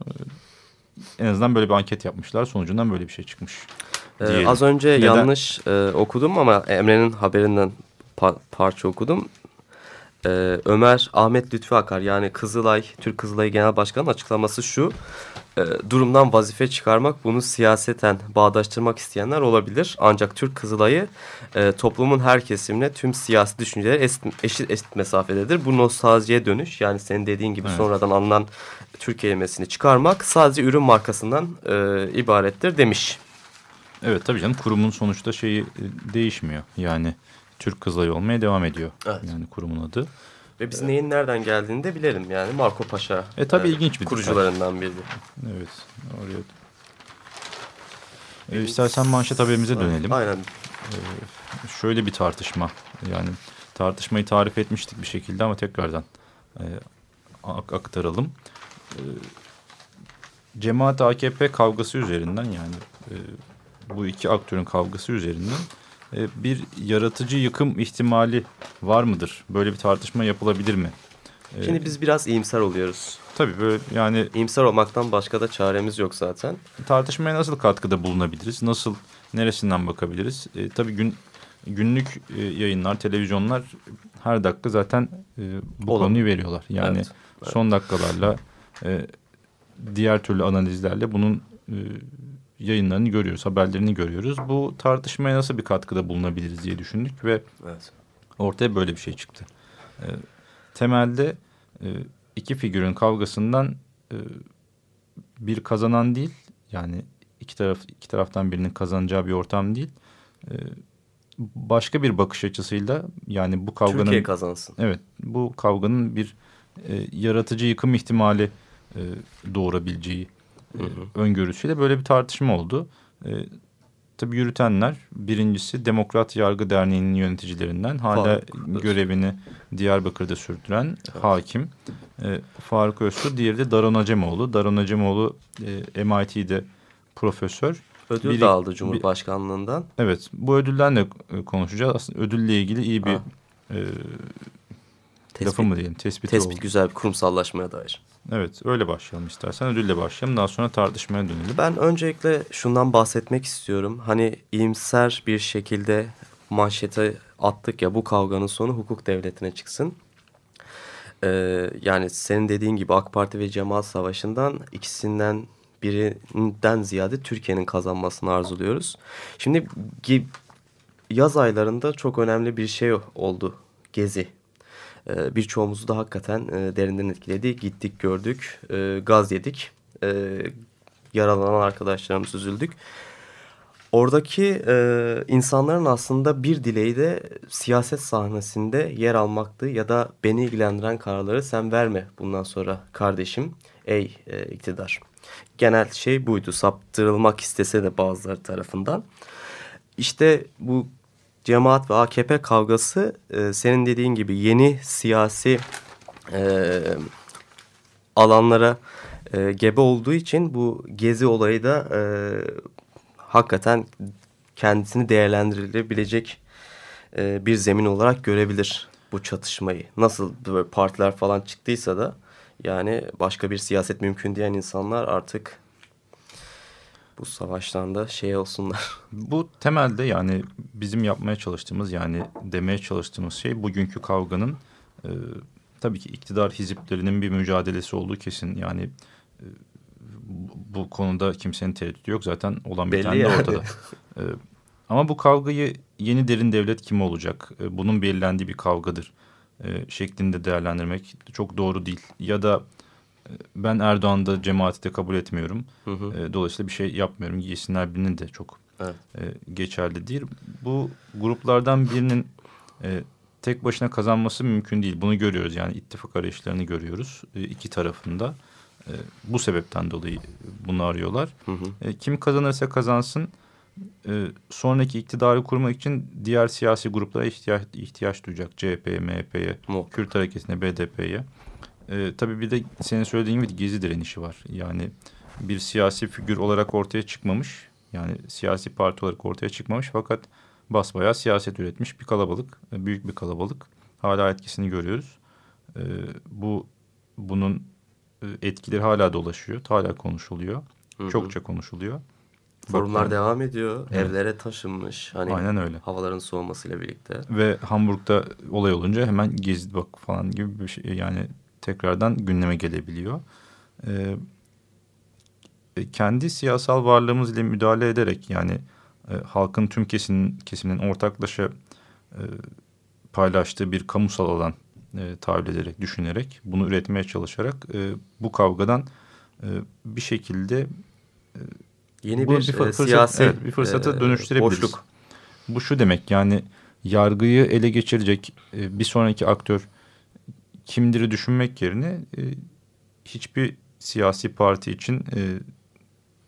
En azından böyle bir anket yapmışlar. Sonucundan böyle bir şey çıkmış. Ee, az önce Neden? yanlış e, okudum ama Emre'nin haberinden pa parça okudum. Ee, Ömer Ahmet Lütfü Akar yani Kızılay, Türk Kızılay Genel Başkanı'nın açıklaması şu. E, durumdan vazife çıkarmak, bunu siyaseten bağdaştırmak isteyenler olabilir. Ancak Türk Kızılay'ı e, toplumun her kesimine tüm siyasi düşünceler eşit, eşit, eşit mesafededir. Bu nostaljiye dönüş yani senin dediğin gibi evet. sonradan alınan Türk kelimesini çıkarmak sadece ürün markasından e, ibarettir demiş. Evet tabii canım kurumun sonuçta şeyi e, değişmiyor. Yani Türk Kızılayı olmaya devam ediyor. Evet. Yani kurumun adı. Ve biz neyin nereden geldiğini de bilelim yani Marco Paşa. E tabii e, ilginç bir kurucularından biri. Evet. Oraya. E, istersen manşet haberimize dönelim. Aynen. E, şöyle bir tartışma. Yani tartışmayı tarif etmiştik bir şekilde ama tekrardan e, aktaralım. E, Cemaat AKP kavgası üzerinden yani e, bu iki aktörün kavgası üzerinden bir yaratıcı yıkım ihtimali var mıdır? Böyle bir tartışma yapılabilir mi? E, Şimdi biz biraz iyimser oluyoruz. Tabii böyle yani... İyimser olmaktan başka da çaremiz yok zaten. Tartışmaya nasıl katkıda bulunabiliriz? Nasıl, neresinden bakabiliriz? E, tabii gün, günlük e, yayınlar, televizyonlar her dakika zaten e, bu Olur. konuyu veriyorlar. Yani evet, evet. son dakikalarla e, diğer türlü analizlerle bunun e, yayınlarını görüyoruz, haberlerini görüyoruz. Bu tartışmaya nasıl bir katkıda bulunabiliriz diye düşündük ve evet. ortaya böyle bir şey çıktı. E, temelde e, iki figürün kavgasından e, bir kazanan değil, yani iki taraf iki taraftan birinin kazanacağı bir ortam değil. E, başka bir bakış açısıyla yani bu kavganın Türkiye kazansın. Evet, bu kavganın bir e, yaratıcı yıkım ihtimali e, doğurabileceği hı hı. öngörüsüyle böyle bir tartışma oldu. E, tabii yürütenler birincisi Demokrat Yargı Derneği'nin yöneticilerinden hala Faruk görevini Diyarbakır'da sürdüren evet. hakim e, Faruk Öztürk. Diğeri de Daron Acemoğlu. Daron Acemoğlu e, MIT'de profesör. Ödül Biri, de aldı Cumhurbaşkanlığından. Bir, evet bu ödülden de konuşacağız. Aslında ödülle ilgili iyi bir e, tespit, lafı mı diyelim tespit Tespit oldu. güzel bir kurumsallaşmaya dair. Evet öyle başlayalım istersen ödülle başlayalım daha sonra tartışmaya dönelim. Ben öncelikle şundan bahsetmek istiyorum. Hani iyimser bir şekilde manşete attık ya bu kavganın sonu hukuk devletine çıksın. Ee, yani senin dediğin gibi AK Parti ve Cemaat Savaşı'ndan ikisinden birinden ziyade Türkiye'nin kazanmasını arzuluyoruz. Şimdi yaz aylarında çok önemli bir şey oldu Gezi e, birçoğumuzu da hakikaten e, derinden etkiledi. Gittik gördük, e, gaz yedik, e, yaralanan arkadaşlarımız üzüldük. Oradaki insanların aslında bir dileği de siyaset sahnesinde yer almaktı ya da beni ilgilendiren kararları sen verme bundan sonra kardeşim ey iktidar. Genel şey buydu saptırılmak istese de bazıları tarafından. İşte bu cemaat ve AKP kavgası e, senin dediğin gibi yeni siyasi e, alanlara e, gebe olduğu için bu gezi olayı da e, hakikaten kendisini değerlendirilebilecek e, bir zemin olarak görebilir bu çatışmayı. Nasıl böyle partiler falan çıktıysa da yani başka bir siyaset mümkün diyen insanlar artık bu savaştan da şey olsunlar. Bu temelde yani bizim yapmaya çalıştığımız yani demeye çalıştığımız şey bugünkü kavganın e, tabii ki iktidar hiziplerinin bir mücadelesi olduğu kesin. Yani e, bu konuda kimsenin tereddütü yok zaten olan bir tane de ortada. e, ama bu kavgayı yeni derin devlet kim olacak? E, bunun belirlendiği bir kavgadır e, şeklinde değerlendirmek çok doğru değil. Ya da ben Erdoğan'da cemaati de kabul etmiyorum. Hı hı. E, dolayısıyla bir şey yapmıyorum. Yesinler birinin de çok evet. e, geçerli değil. Bu gruplardan birinin e, tek başına kazanması mümkün değil. Bunu görüyoruz yani ittifak arayışlarını görüyoruz e, iki tarafında. Bu sebepten dolayı bunu arıyorlar. Hı hı. Kim kazanırsa kazansın sonraki iktidarı kurmak için diğer siyasi gruplara ihtiyaç, ihtiyaç duyacak. CHP'ye, MHP'ye, Kürt hareketine, BDP'ye. E, tabii bir de senin söylediğin gibi gezi direnişi var. Yani bir siyasi figür olarak ortaya çıkmamış. Yani siyasi parti olarak ortaya çıkmamış fakat basbayağı siyaset üretmiş bir kalabalık. E, büyük bir kalabalık. Hala etkisini görüyoruz. E, bu bunun e, etkileri hala dolaşıyor. Hala konuşuluyor. Hı hı. Çokça konuşuluyor. Forumlar Bak, devam ediyor. Evet. Evlere taşınmış. Hani Aynen öyle. Havaların soğumasıyla birlikte. Ve Hamburg'da olay olunca hemen gezi bak falan gibi bir şey yani tekrardan gündeme gelebiliyor. Ee, kendi siyasal varlığımız ile müdahale ederek yani e, halkın tüm kesin, kesiminin ortaklaşa e, paylaştığı bir kamusal alan e, tahayyül ederek, düşünerek, bunu üretmeye çalışarak e, bu kavgadan e, bir şekilde e, Yeni bir, bir fırsat, siyasi evet, bir fırsata e, dönüştürebiliriz. Boşluk. Bu şu demek yani yargıyı ele geçirecek e, bir sonraki aktör kimdir'i düşünmek yerine e, hiçbir siyasi parti için e,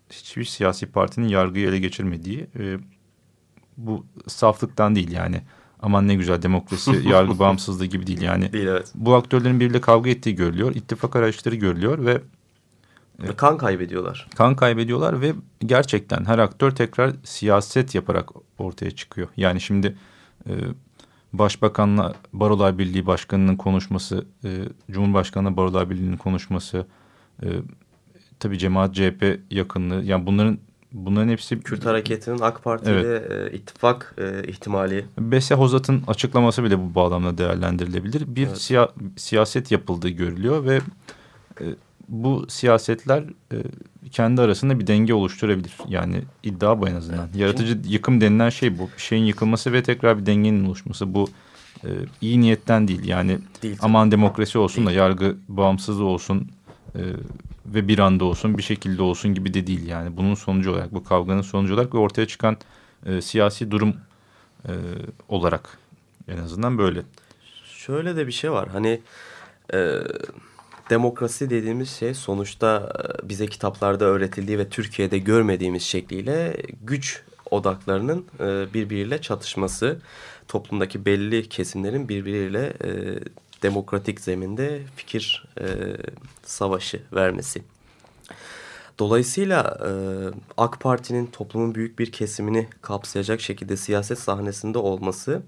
hiçbir siyasi partinin yargıyı ele geçirmediği e, bu saflıktan değil yani aman ne güzel demokrasi yargı bağımsızlığı gibi değil yani. Değil evet. Bu aktörlerin birbiriyle kavga ettiği görülüyor. ittifak araçları görülüyor ve Kan kaybediyorlar. Kan kaybediyorlar ve gerçekten her aktör tekrar siyaset yaparak ortaya çıkıyor. Yani şimdi e, Başbakanla Barolar Birliği Başkanı'nın konuşması, e, Cumhurbaşkanı'na Barolar Birliği'nin konuşması, e, tabii cemaat CHP yakınlığı. Yani bunların bunların hepsi... Kürt hareketinin AK Parti ile evet. e, ittifak e, ihtimali. Bese Hozat'ın açıklaması bile bu bağlamda değerlendirilebilir. Bir evet. siya, siyaset yapıldığı görülüyor ve... E, bu siyasetler e, kendi arasında bir denge oluşturabilir. Yani iddia bu en azından. Evet. Yaratıcı yıkım denilen şey bu. Bir şeyin yıkılması ve tekrar bir dengenin oluşması. Bu e, iyi niyetten değil. Yani değil, aman demokrasi olsun değil. da yargı bağımsızlığı olsun e, ve bir anda olsun bir şekilde olsun gibi de değil. Yani bunun sonucu olarak bu kavganın sonucu olarak ve ortaya çıkan e, siyasi durum e, olarak en azından böyle. Şöyle de bir şey var. Hani... E, demokrasi dediğimiz şey sonuçta e, bize kitaplarda öğretildiği ve Türkiye'de görmediğimiz şekliyle güç odaklarının e, birbiriyle çatışması, toplumdaki belli kesimlerin birbiriyle e, demokratik zeminde fikir savaşı vermesi. Dolayısıyla AK Parti'nin toplumun büyük bir kesimini kapsayacak şekilde siyaset sahnesinde olması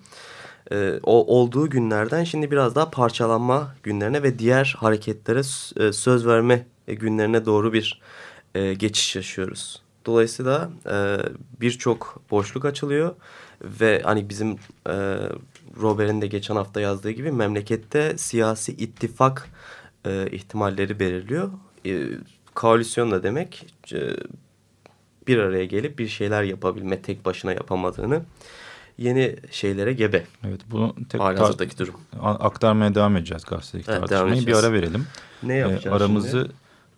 e, o, olduğu günlerden şimdi biraz daha parçalanma günlerine ve diğer hareketlere e, söz verme günlerine doğru bir e, geçiş yaşıyoruz. Dolayısıyla e, birçok boşluk açılıyor ve hani bizim e, Robert'in de geçen hafta yazdığı gibi memlekette siyasi ittifak e, ihtimalleri belirliyor. E, koalisyon da demek e, bir araya gelip bir şeyler yapabilme tek başına yapamadığını yeni şeylere gebe. Evet bunu tek hazırdaki durum. aktarmaya devam edeceğiz gazetedeki evet, tartışmayı. Bir ara verelim. Ne yapacağız e, Aramızı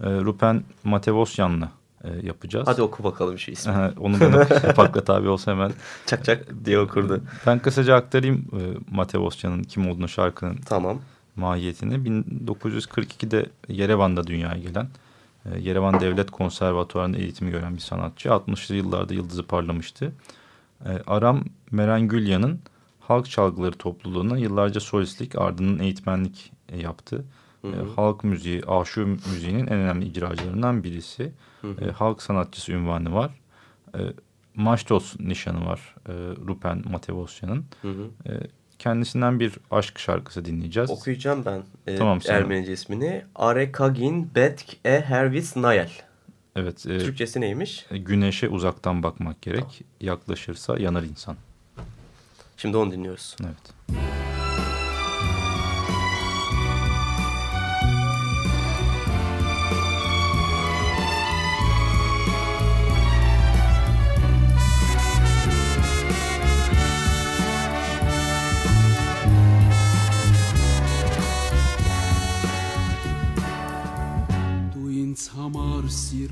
e, Rupen Matevosyan'la e, yapacağız. Hadi oku bakalım şu ismi. Onu ben Pakrat abi olsa hemen. Çak çak diye okurdu. Ben kısaca aktarayım e, Matevosyan'ın kim olduğunu şarkının tamam. mahiyetini. 1942'de Yerevan'da dünyaya gelen e, Yerevan Devlet Konservatuvarı'nda eğitimi gören bir sanatçı. 60'lı yıllarda yıldızı parlamıştı. E, Aram Merengülya'nın halk çalgıları topluluğuna yıllarca solistlik ardından eğitmenlik e, yaptı. Hı hı. E, halk müziği, aşu müziğinin en önemli icracılarından birisi. Hı hı. E, halk sanatçısı ünvanı var. E, Maştos nişanı var e, Rupen Matevosyan'ın. E, kendisinden bir aşk şarkısı dinleyeceğiz. Okuyacağım ben e, tamam, Ermenice ismini. Arekagin Betk E Hervis Nayel. Evet. E, Türkçesi neymiş? Güneşe uzaktan bakmak gerek. Tamam. Yaklaşırsa yanar insan. Şimdi onu dinliyoruz. Evet. Du ins Hamar si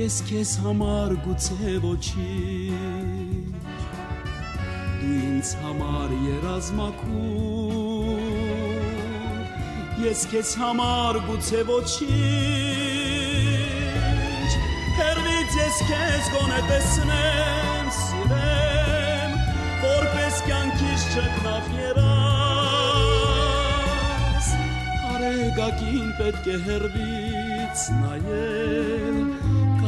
ես քեզ համար գուցե ոչինչ դու ինձ համար երազմակու ես քեզ համար գուցե ոչինչ հերվից ես քեզ գոնե տեսնեմ սիրեմ որպես կյանքից չկնավ երա Գագին պետք է հերվից նայել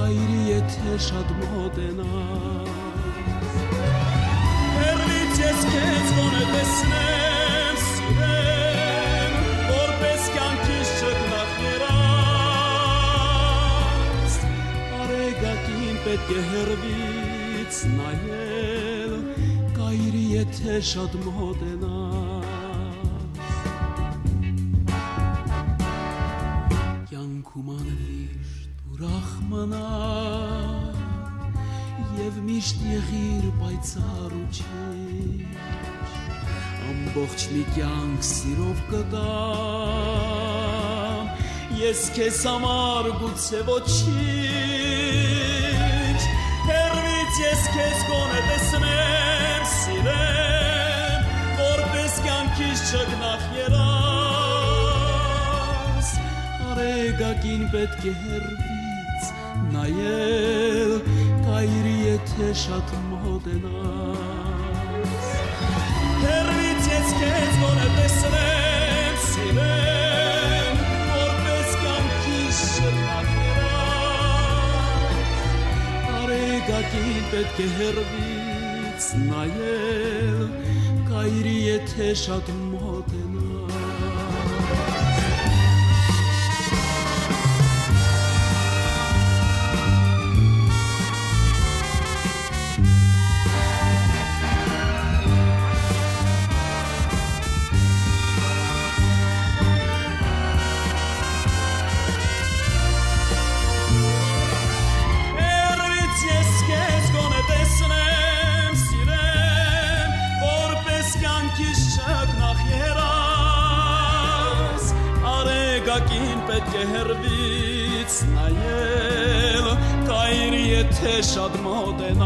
Կայրի եթե շատ մոտենաս Հերվից ես կեզ գոնե տեսնեմ սիրեմ Որպես կյանքիս չկնախ երաս Արեգակին պետք է հերվից նայել Կայրի եթե շատ մոտենաս եւ միշտ եղիր պայծառ ու չեջ ամբողջ մի կյանք սիրով կտամ ես քեզ համար գուցե ոչինչ հերվից ես քեզ գոնե տեսնեմ սիրեմ որպես կյանքից չգնախ երաս արեգակին պետք է հերվի նայել կայրի եթե շատ մոտենաս Հերվից ես քեզ գոնե տեսնեմ սիրեմ որպես կամքիս շրմակներաս Արեգակին պետք է հերվից նայել կայրի եթե շատ հերվից եթե շատ մոտենաս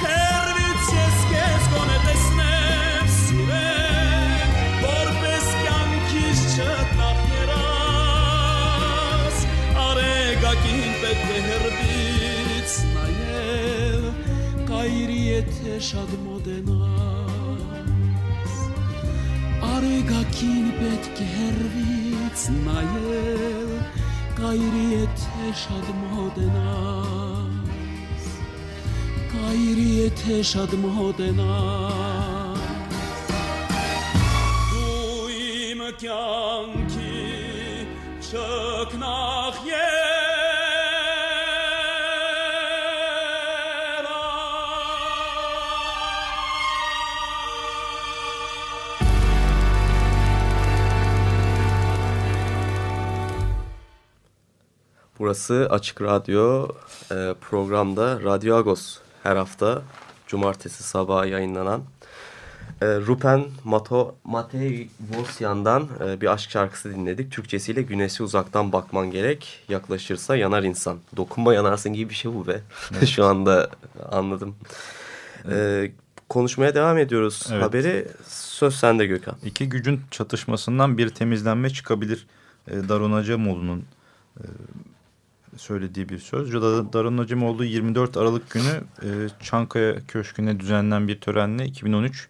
հերվից ես քեզ գոնե տեսնեմ սիրեմ որպես կյանքից չտնախ երաս արեգակին պետք է հերվից նայել կայր եթե շատ մոտենաս արեգակին պետք է հերվից նայել կայրի եթե շատ մոտենաս կայրի եթե շատ մոտենաս դու իմ կյանքի չկնախ ես Burası Açık Radyo e, programda Radyo Agos her hafta cumartesi sabahı yayınlanan e, Rupen Mato, Matei Vosyan'dan e, bir aşk şarkısı dinledik. Türkçesiyle güneşi uzaktan bakman gerek, yaklaşırsa yanar insan. Dokunma yanarsın gibi bir şey bu be. Evet. Şu anda anladım. E, konuşmaya devam ediyoruz. Evet. Haberi söz sende Gökhan. İki gücün çatışmasından bir temizlenme çıkabilir. E, Darun Acemoğlu'nun e, söylediği bir söz. Darın Hacemoğlu 24 Aralık günü e, Çankaya Köşkü'ne düzenlenen bir törenle 2013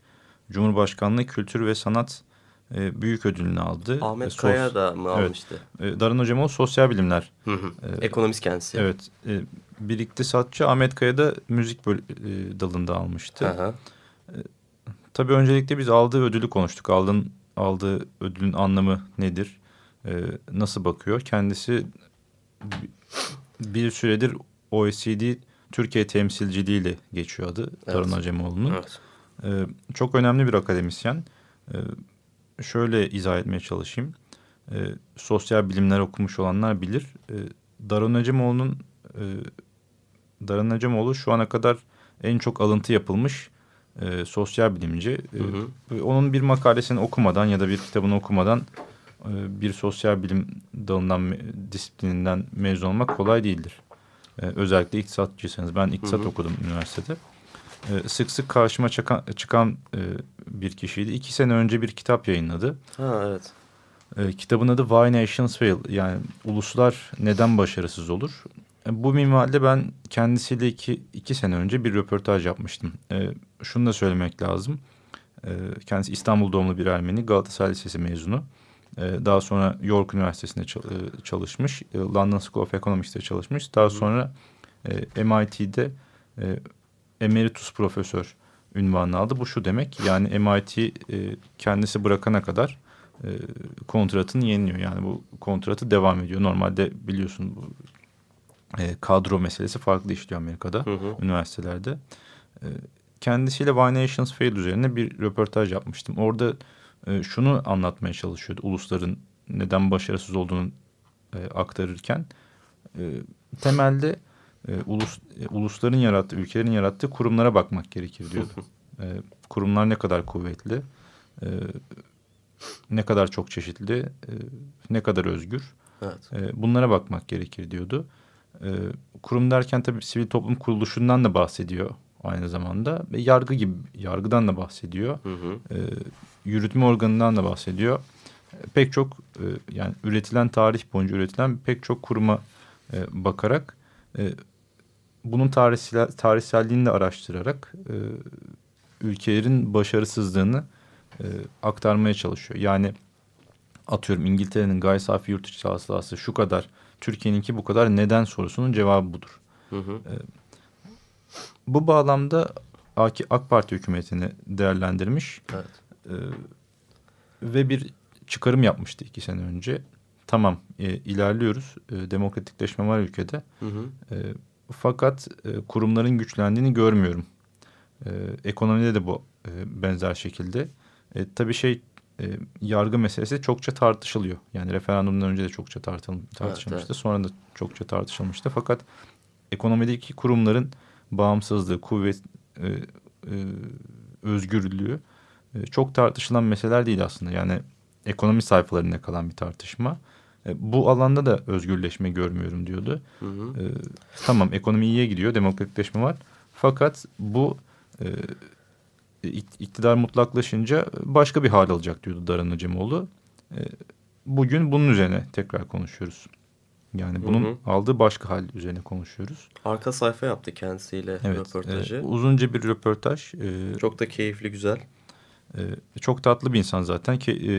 Cumhurbaşkanlığı Kültür ve Sanat e, Büyük Ödülünü aldı. Ahmet E, Kaya da mı evet. almıştı? E, Daran Hocamoğlu Sosyal Bilimler. Hı hı. E, Ekonomist kendisi. Evet. E, bir iktisatçı Ahmet Kaya da müzik böl- e, dalında almıştı. Hı hı. Tabii öncelikle biz aldığı ödülü konuştuk. Aldığın, aldığı ödülün anlamı nedir? Ee, nasıl bakıyor? Kendisi bir süredir OECD Türkiye temsilciliğiyle geçiyor adı Evet. Darun Acemoğlu'nun. Evet. Ee, çok önemli bir akademisyen. Ee, şöyle izah etmeye çalışayım. Ee, sosyal bilimler okumuş olanlar bilir. Ee, Darun Acemoğlu'nun e, Darun Acemoğlu şu ana kadar en çok alıntı yapılmış e, sosyal bilimci. E, Hı hı. Onun bir makalesini okumadan ya da bir kitabını okumadan bir sosyal bilim dalından, disiplininden mezun olmak kolay değildir. E, özellikle iktisatçıysanız. Ben iktisat Hı hı. okudum üniversitede. E, sık sık karşıma çıkan, çıkan e, bir kişiydi. İki sene önce bir kitap yayınladı. Ha evet. E, kitabın adı Why Nations Fail. Yani uluslar neden başarısız olur? E, bu minvalde ben kendisiyle iki, iki sene önce bir röportaj yapmıştım. E, şunu da söylemek lazım. E, kendisi İstanbul doğumlu bir Ermeni. Galatasaray Lisesi mezunu. E, daha sonra York Üniversitesi'nde e, çalışmış. E, London School of Economics'te çalışmış. Daha sonra e, MIT'de emeritus profesör ünvanını aldı. Bu şu demek yani MIT kendisi bırakana kadar kontratını yeniliyor. Yani bu kontratı devam ediyor. Normalde biliyorsun bu kadro meselesi farklı işliyor Amerika'da Hı hı. üniversitelerde. Kendisiyle Why Nations Fail üzerine bir röportaj yapmıştım. Orada e, şunu anlatmaya çalışıyordu. Ulusların neden başarısız olduğunu e, aktarırken e, temelde e, ulus e, ulusların yarattığı, ülkelerin yarattığı kurumlara bakmak gerekir diyordu. E, kurumlar ne kadar kuvvetli, e, ne kadar çok çeşitli, e, ne kadar özgür. Evet. E, bunlara bakmak gerekir diyordu. E, kurum derken tabii sivil toplum kuruluşundan da bahsediyor aynı zamanda. Ve yargı gibi, yargıdan da bahsediyor. Hı hı. E, yürütme organından da bahsediyor. E, pek çok e, yani üretilen tarih boyunca üretilen pek çok kuruma e, bakarak e, bunun tarihsel, tarihselliğini de araştırarak e, ülkelerin başarısızlığını e, aktarmaya çalışıyor. Yani atıyorum İngiltere'nin gayri safi yurt içi hasılası şu kadar, Türkiye'ninki bu kadar neden sorusunun cevabı budur. Hı hı. Bu bağlamda AK, AK Parti hükümetini değerlendirmiş Evet. E, ve bir çıkarım yapmıştı iki sene önce. Tamam e, ilerliyoruz, e, demokratikleşme var ülkede Hı hı. e, fakat e, kurumların güçlendiğini görmüyorum. E, ekonomide de bu e, benzer şekilde. E, tabii şey e, yargı meselesi çokça tartışılıyor. Yani referandumdan önce de çokça tartıl, tartışılmıştı. evet. Sonra da çokça tartışılmıştı. Fakat ekonomideki kurumların bağımsızlığı, kuvvet, e, e, özgürlüğü çok tartışılan meseleler değil aslında. Yani ekonomi sayfalarında kalan bir tartışma. E, bu alanda da özgürleşme görmüyorum diyordu. Hı hı. E, tamam ekonomi iyiye gidiyor, demokratikleşme var. Fakat bu e, ik- iktidar mutlaklaşınca başka bir hal alacak diyordu Daran Acemoğlu. E, bugün bunun üzerine tekrar konuşuyoruz. Yani bunun Hı hı. aldığı başka hal üzerine konuşuyoruz. Arka sayfa yaptı kendisiyle Evet, röportajı. e, uzunca bir röportaj. E, Çok da keyifli, güzel. E, çok tatlı bir insan zaten ki e,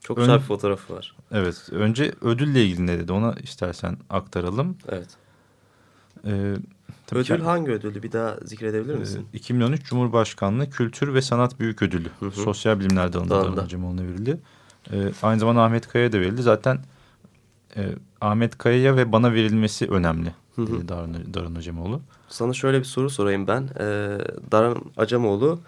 Çok Ön- güzel bir fotoğrafı var. evet önce ödülle ilgili ne dedi ona istersen aktaralım. Evet. E, tabii Ödül ki- hangi ödüllü? Bir daha zikredebilir Ee, misin? 2013 Cumhurbaşkanlığı Kültür ve Sanat Büyük Ödülü. Hı hı. Sosyal Bilimler dalında Dalında. Verildi. Ee, aynı zamanda Ahmet Kaya'ya da verildi. Zaten e, Ahmet Kaya'ya ve bana verilmesi önemli. Hı hı. Acemoğlu. Sana şöyle bir soru sorayım ben. Ee, Daran Acemoğlu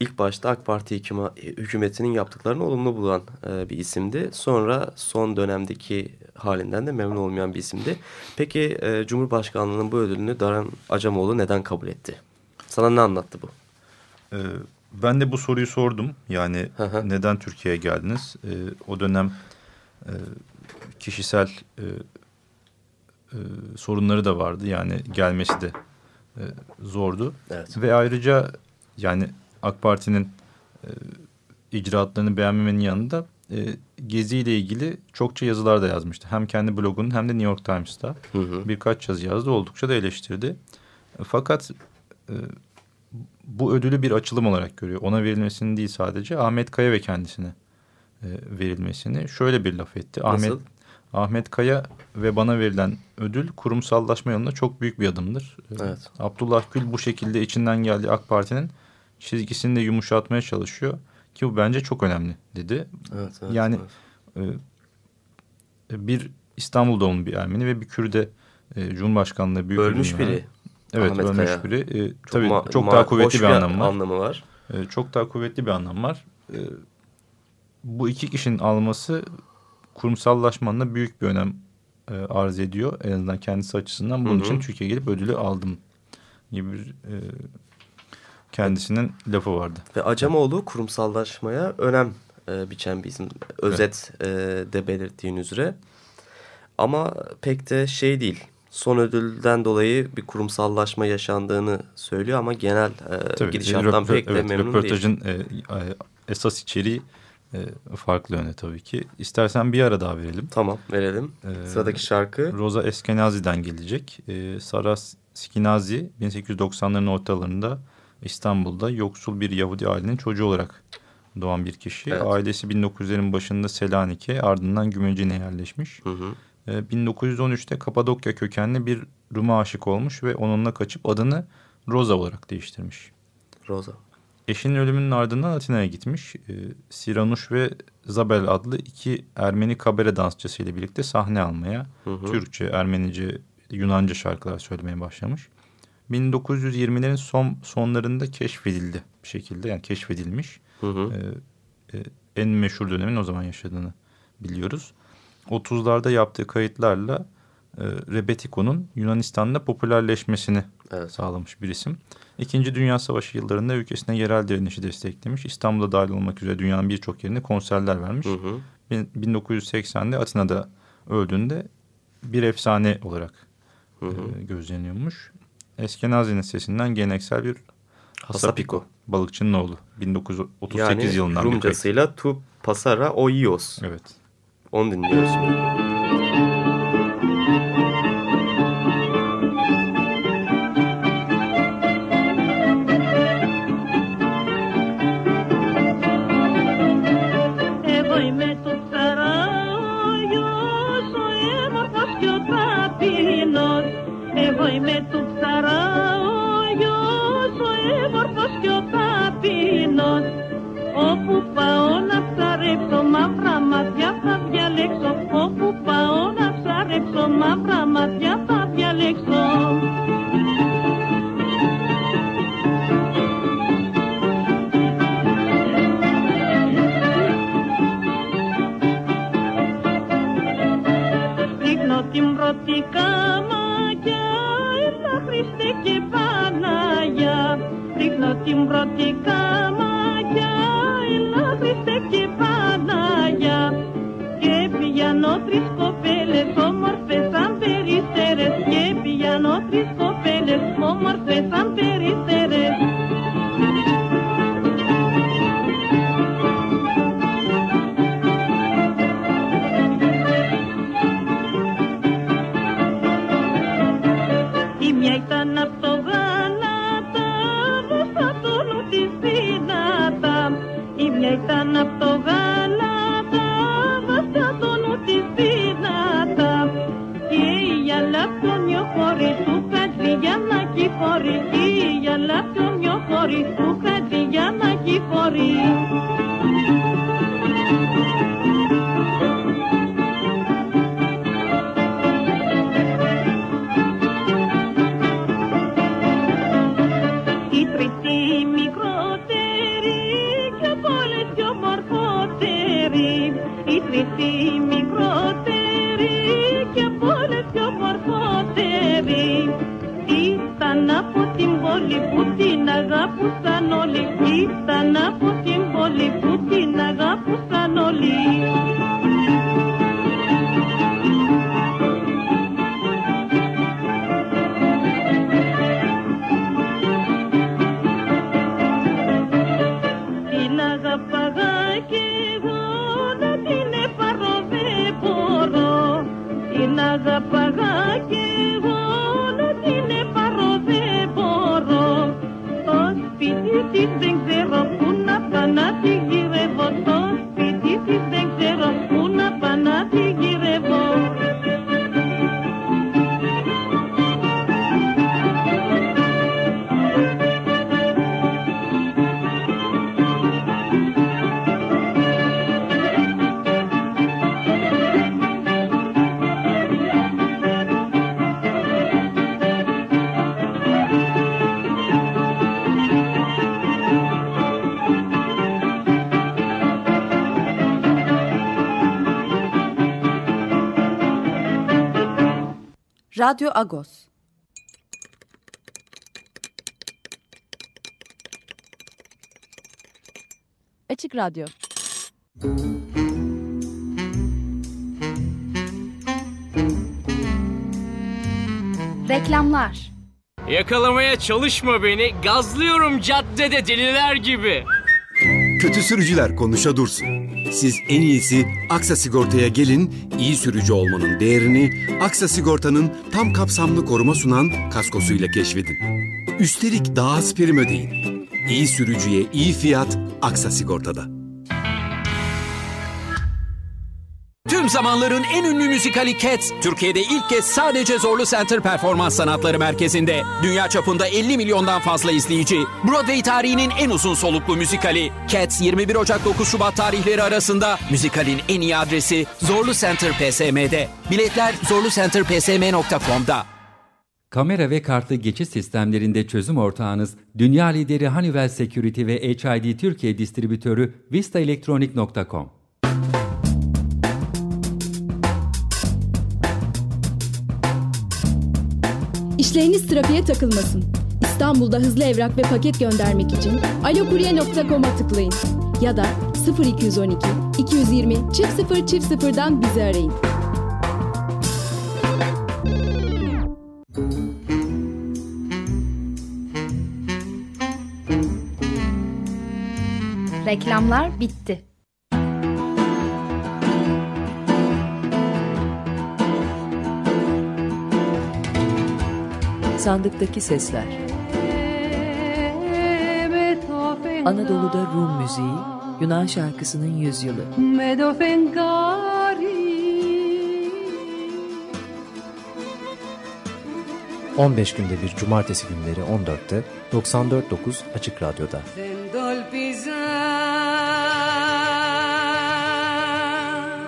ilk başta AK Parti hükümetinin yaptıklarını olumlu bulan e, bir isimdi. Sonra son dönemdeki halinden de memnun olmayan bir isimdi. Peki e, Cumhurbaşkanlığının bu ödülünü Daran Acemoğlu neden kabul etti? Sana ne anlattı bu? Ee, ben de bu soruyu sordum. Yani neden Türkiye'ye geldiniz? Ee, o dönem e, kişisel e, e, sorunları da vardı. Yani gelmesi de e, zordu. Evet. Ve ayrıca yani AK Parti'nin e, icraatlarını beğenmemenin yanında e, Gezi ile ilgili çokça yazılar da yazmıştı. Hem kendi blogunun hem de New York Times'ta Hı hı. birkaç yazı yazdı. Oldukça da eleştirdi. Fakat e, bu ödülü bir açılım olarak görüyor. Ona verilmesini değil sadece Ahmet Kaya ve kendisine e, verilmesini. Şöyle bir laf etti. Nasıl? Ahmet Ahmet Kaya ve bana verilen ödül kurumsallaşma yolunda çok büyük bir adımdır. E, Evet. Abdullah Gül bu şekilde içinden geldiği AK Parti'nin çizgisini de yumuşatmaya çalışıyor. Ki bu bence çok önemli dedi. Evet, evet, yani evet. e, bir İstanbul doğumlu bir Ermeni ve bir Kürde e, Cumhurbaşkanlığı büyük Ölmüş ödülünü biri. Evet Ahmet ölmüş Kaya. biri. E, tabii çok ma- daha kuvvetli hoş bir anlamı var. anlamı var. E, çok daha kuvvetli bir anlam var. E, bu iki kişinin alması kurumsallaşmanın da büyük bir önem e, arz ediyor. En azından kendisi açısından. Bunun Hı hı. için Türkiye'ye gelip ödülü aldım gibi bir e, kendisinin lafı vardı. Ve Acemoğlu kurumsallaşmaya önem e, biçen bizim özet e, de belirttiğin üzere. Ama pek de şey değil. Son ödülden dolayı bir kurumsallaşma yaşandığını söylüyor ama genel e, Tabii, gidişattan pek de evet, memnun değil. röportajın e, esas içeriği e, farklı yönde tabii ki. İstersen bir ara daha verelim. Tamam verelim. Ee, Sıradaki şarkı Rosa Eskenazi'den gelecek. Ee, Sara Skinazi 1890'ların ortalarında İstanbul'da yoksul bir Yahudi ailenin çocuğu olarak doğan bir kişi. Evet. Ailesi 1900'lerin başında Selanik'e ardından Gümülcine'ye yerleşmiş. Hı hı. Ee, 1913'te Kapadokya kökenli bir Rum'a aşık olmuş ve onunla kaçıp adını Rosa olarak değiştirmiş. Rosa. Eşinin ölümünün ardından Atina'ya gitmiş. Ee, Siranuş ve Zabel adlı iki Ermeni kabare dansçısıyla birlikte sahne almaya, Hı hı. Türkçe, Ermenice, Yunanca şarkılar söylemeye başlamış. 1920'lerin son sonlarında keşfedildi bir şekilde yani keşfedilmiş. Hı hı. Ee, e, en meşhur dönemin o zaman yaşadığını biliyoruz. 30'larda yaptığı kayıtlarla e, Rebetiko'nun Yunanistan'da popülerleşmesini Evet. sağlamış bir isim. İkinci Dünya Savaşı yıllarında ülkesine yerel direnişi desteklemiş. İstanbul'da dahil olmak üzere dünyanın birçok yerinde konserler vermiş. Hı hı. Bin- 1980'de Atina'da öldüğünde bir efsane olarak Hı hı. e, gözleniyormuş. Eskenazi'nin sesinden geleneksel bir Hasapiko. balıkçının oğlu. 1938 Yani yılından kayıt. Rumcasıyla tu pasara o ios. Evet. Onu dinliyoruz ψαρέψω μαύρα μάτια θα διαλέξω. Ρίχνω την πρώτη καμάκια, έλα Χριστέ και Παναγιά. Ρίχνω την πρώτη καμάκια, έλα Χριστέ και Παναγιά. Και πηγαίνω τρεις κοπέλες όμορφες πηγαίνω τρεις κοπέλες όμορφες σαν περιστερές. μαγική για να μια χορηγού, κάτι για μαγική. Radyo Agos. Açık Radyo. Reklamlar. Yakalamaya çalışma beni. Gazlıyorum caddede deliler gibi. Kötü sürücüler konuşa dursun. Siz en iyisi Aksa Sigorta'ya gelin, iyi sürücü olmanın değerini Aksa Sigorta'nın tam kapsamlı koruma sunan kaskosuyla keşfedin. Üstelik daha az prim ödeyin. İyi sürücüye iyi fiyat Aksa Sigorta'da. Zamanların en ünlü müzikali Cats, Türkiye'de ilk kez sadece Zorlu Center Performans Sanatları Merkezi'nde. Dünya çapında 50 milyondan fazla izleyici. Broadway tarihinin en uzun soluklu müzikali. Cats 21 Ocak 9 Şubat tarihleri arasında müzikalin en iyi adresi Zorlu Center PSM'de. Biletler zorlucenterpsm.com'da. Kamera ve kartlı geçiş sistemlerinde çözüm ortağınız, dünya lideri Honeywell Security ve HID Türkiye distribütörü vistaelektronik.com. İşleriniz trafiğe takılmasın. İstanbul'da hızlı evrak ve paket göndermek için alokurye.com'a tıklayın. Ya da 0212 220 çift 0 çift 0'dan bizi arayın. Reklamlar bitti. Sandıktaki Sesler Anadolu'da Rum müziği, Yunan şarkısının yüzyılı. 15 günde bir cumartesi günleri 14'te 94.9 Açık Radyo'da.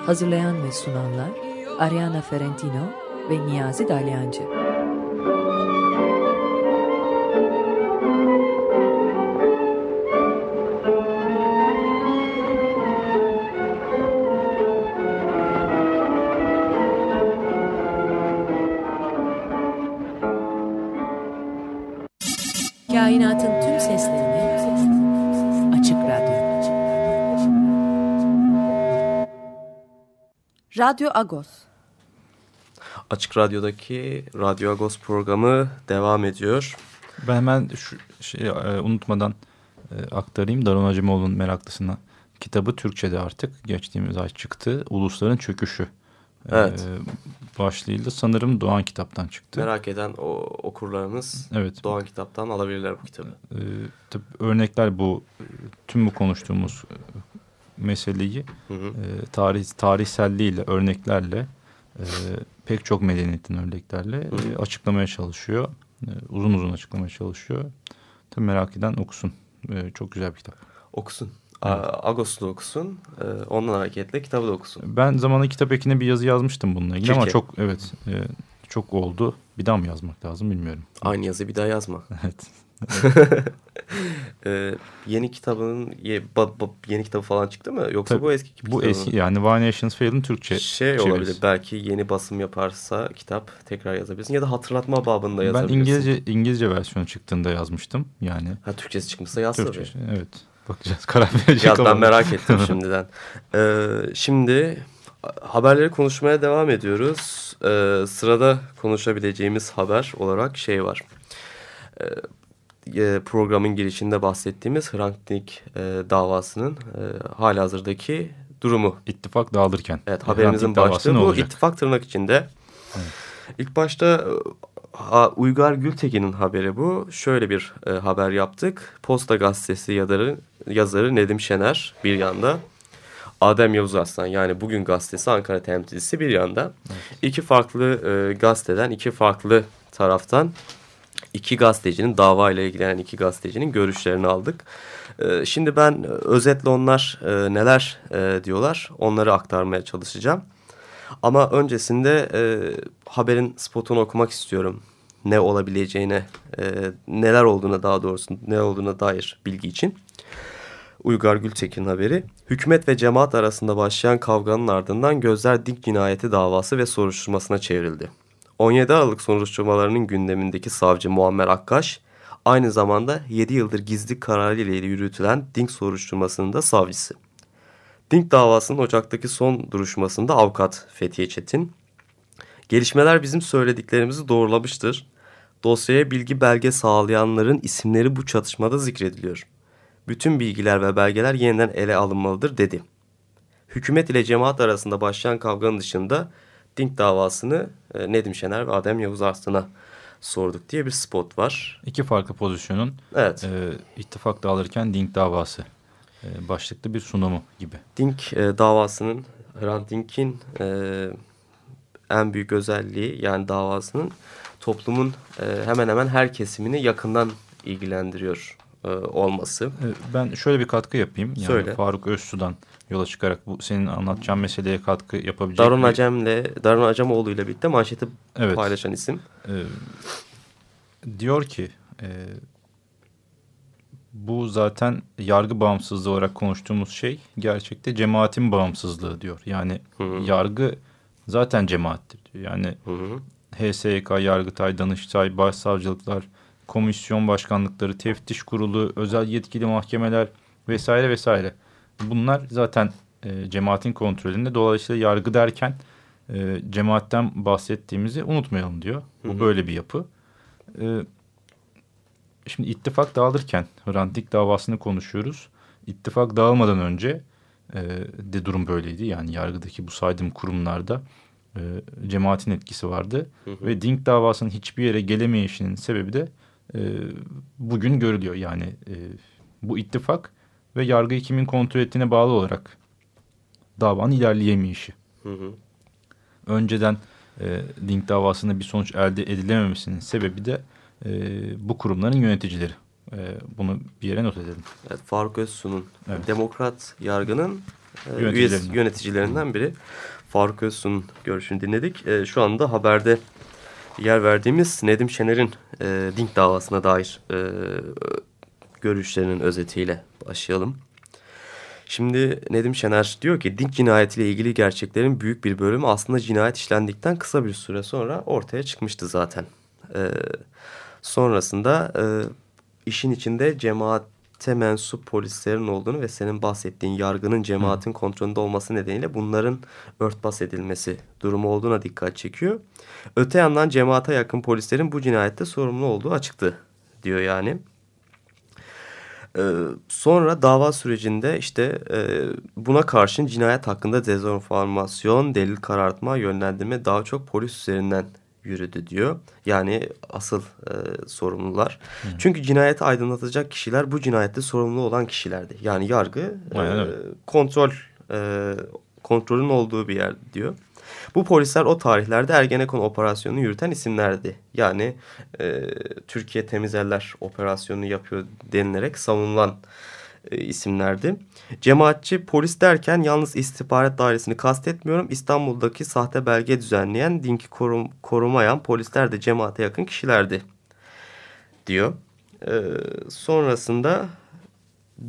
Hazırlayan ve sunanlar Ariana Ferentino ve Niyazi Dalyancı. Radyo Agos. Açık Radyo'daki Radyo Agos programı devam ediyor. Ben hemen şu şey e, unutmadan e, aktarayım. Daron Hacımoğlu'nun meraklısına kitabı Türkçe'de artık geçtiğimiz ay çıktı. Ulusların Çöküşü. Evet. E, başlığıyla sanırım Doğan kitaptan çıktı. Merak eden o okurlarımız evet. Doğan kitaptan alabilirler bu kitabı. E, tabii örnekler bu tüm bu konuştuğumuz meseleyi Hı hı. e, tarih tarihselliğiyle, örneklerle e, pek çok medeniyetin örneklerle e, açıklamaya çalışıyor. E, uzun uzun açıklamaya çalışıyor. Tabii merak eden okusun. E, çok güzel bir kitap. Okusun. Evet. Agos'u okusun. E, ondan hareketle kitabı da okusun. Ben zamanı kitap ekine bir yazı yazmıştım bununla ilgili ama çok evet e, çok oldu. Bir daha mı yazmak lazım bilmiyorum. Aynı yazıyı bir daha yazma. Evet. E, yeni kitabının ye, ba, ba, yeni kitabı falan çıktı mı? Yoksa Tabii, bu eski Bu kitabı eski mı? yani Why Nations Fail'in Türkçe Şey çevirisi. olabilir belki yeni basım yaparsa kitap tekrar yazabilirsin ya da hatırlatma babında Ben yazabilirsin. İngilizce İngilizce versiyonu çıktığında yazmıştım yani. Ha Türkçesi çıkmışsa yaz Türkçe, tabii. Evet. Bakacağız karar verecek Yaz ben merak ettim şimdiden. Ee, şimdi haberleri konuşmaya devam ediyoruz. Ee, sırada konuşabileceğimiz haber olarak şey var. Ee, e, programın girişinde bahsettiğimiz Hrant Dink e, davasının e, halihazırdaki durumu. İttifak dağılırken. Evet haberimizin başlığı bu. İttifak tırnak içinde. İlk başta e, Uygar Gültekin'in haberi bu. Şöyle bir e, haber yaptık. Posta Gazetesi yazarı, yazarı Nedim Şener bir yanda. Adem Yavuz Arslan yani Bugün Gazetesi Ankara temsilcisi bir yanda. Evet. İki farklı e, gazeteden, iki farklı taraftan iki gazetecinin davayla ilgilenen iki gazetecinin görüşlerini aldık. E, şimdi ben özetle onlar e, neler e, diyorlar onları aktarmaya çalışacağım. Ama öncesinde e, haberin spotunu okumak istiyorum. Ne olabileceğine, neler olduğuna daha doğrusu ne olduğuna dair bilgi için. Uygar Gültekin haberi. Hükümet ve cemaat arasında başlayan kavganın ardından gözler Dink cinayeti davası ve soruşturmasına çevrildi. 17 Aralık soruşturmalarının gündemindeki savcı Muammer Akkaş, aynı zamanda 7 yıldır gizli kararı yürütülen Dink soruşturmasının da savcısı. Dink davasının Ocak'taki son duruşmasında avukat Fethiye Çetin, gelişmeler bizim söylediklerimizi doğrulamıştır. Dosyaya bilgi belge sağlayanların isimleri bu çatışmada zikrediliyor. Bütün bilgiler ve belgeler yeniden ele alınmalıdır dedi. Hükümet ile cemaat arasında başlayan kavganın dışında Dink davasını e, Nedim Şener ve Adem Yavuz Arslan'a sorduk diye bir spot var. İki farklı pozisyonun evet. e, ittifak dağılırken Dink davası e, başlıklı bir sunumu gibi. Dink e, davasının Hrant Dink'in e, en büyük özelliği yani davasının toplumun e, hemen hemen her kesimini yakından ilgilendiriyor e, olması. E, ben şöyle bir katkı yapayım. Yani Söyle. Faruk Özsu'dan yola çıkarak bu senin anlatacağın meseleye katkı yapabilecek Darun bir... Acem'le Darun Acemoğlu ile birlikte manşeti evet. paylaşan isim. E, diyor ki e, bu zaten yargı bağımsızlığı olarak konuştuğumuz şey gerçekte cemaatin bağımsızlığı diyor. Yani hı hı. yargı zaten cemaattir diyor. Yani hı hı. HSYK, Yargıtay, Danıştay, Başsavcılıklar, komisyon başkanlıkları, teftiş kurulu, özel yetkili mahkemeler vesaire vesaire. Bunlar zaten e, cemaatin kontrolünde. Dolayısıyla yargı derken e, cemaatten bahsettiğimizi unutmayalım diyor. Bu hı hı. böyle bir yapı. E, şimdi ittifak dağılırken Hrant Dink davasını konuşuyoruz. İttifak dağılmadan önce e, de durum böyleydi. Yani yargıdaki bu saydığım kurumlarda e, cemaatin etkisi vardı. Hı hı. Ve Dink davasının hiçbir yere gelemeyişinin sebebi de e, bugün görülüyor. Yani e, bu ittifak ve yargıyı kimin kontrol ettiğine bağlı olarak davanın ilerleyemeyişi. Hı hı. Önceden e, Dink davasında bir sonuç elde edilememesinin sebebi de e, bu kurumların yöneticileri. E, bunu bir yere not edelim. Evet, Faruk Özsu'nun evet. demokrat yargının e, üyesi, yöneticilerinden biri. Faruk Özsu'nun görüşünü dinledik. E, şu anda haberde yer verdiğimiz Nedim Şener'in e, Dink davasına dair e, görüşlerinin özetiyle başlayalım. Şimdi Nedim Şener diyor ki Dink cinayetiyle ilgili gerçeklerin büyük bir bölümü aslında cinayet işlendikten kısa bir süre sonra ortaya çıkmıştı zaten. Ee, sonrasında e, işin içinde cemaate mensup polislerin olduğunu ve senin bahsettiğin yargının cemaatin Hı. kontrolünde olması nedeniyle bunların örtbas edilmesi durumu olduğuna dikkat çekiyor. Öte yandan cemaate yakın polislerin bu cinayette sorumlu olduğu açıktı diyor yani. Ee, sonra dava sürecinde işte e, buna karşın cinayet hakkında dezenformasyon, delil karartma, yönlendirme daha çok polis üzerinden yürüdü diyor. Yani asıl e, sorumlular. Hı. Çünkü cinayeti aydınlatacak kişiler bu cinayette sorumlu olan kişilerdi. Yani yargı e, kontrol e, kontrolün olduğu bir yer diyor. Bu polisler o tarihlerde Ergenekon operasyonunu yürüten isimlerdi. Yani e, Türkiye Temiz Eller operasyonunu yapıyor denilerek savunulan e, isimlerdi. Cemaatçi polis derken yalnız istihbarat dairesini kastetmiyorum. İstanbul'daki sahte belge düzenleyen, dinki korum, korumayan polisler de cemaate yakın kişilerdi diyor. E, sonrasında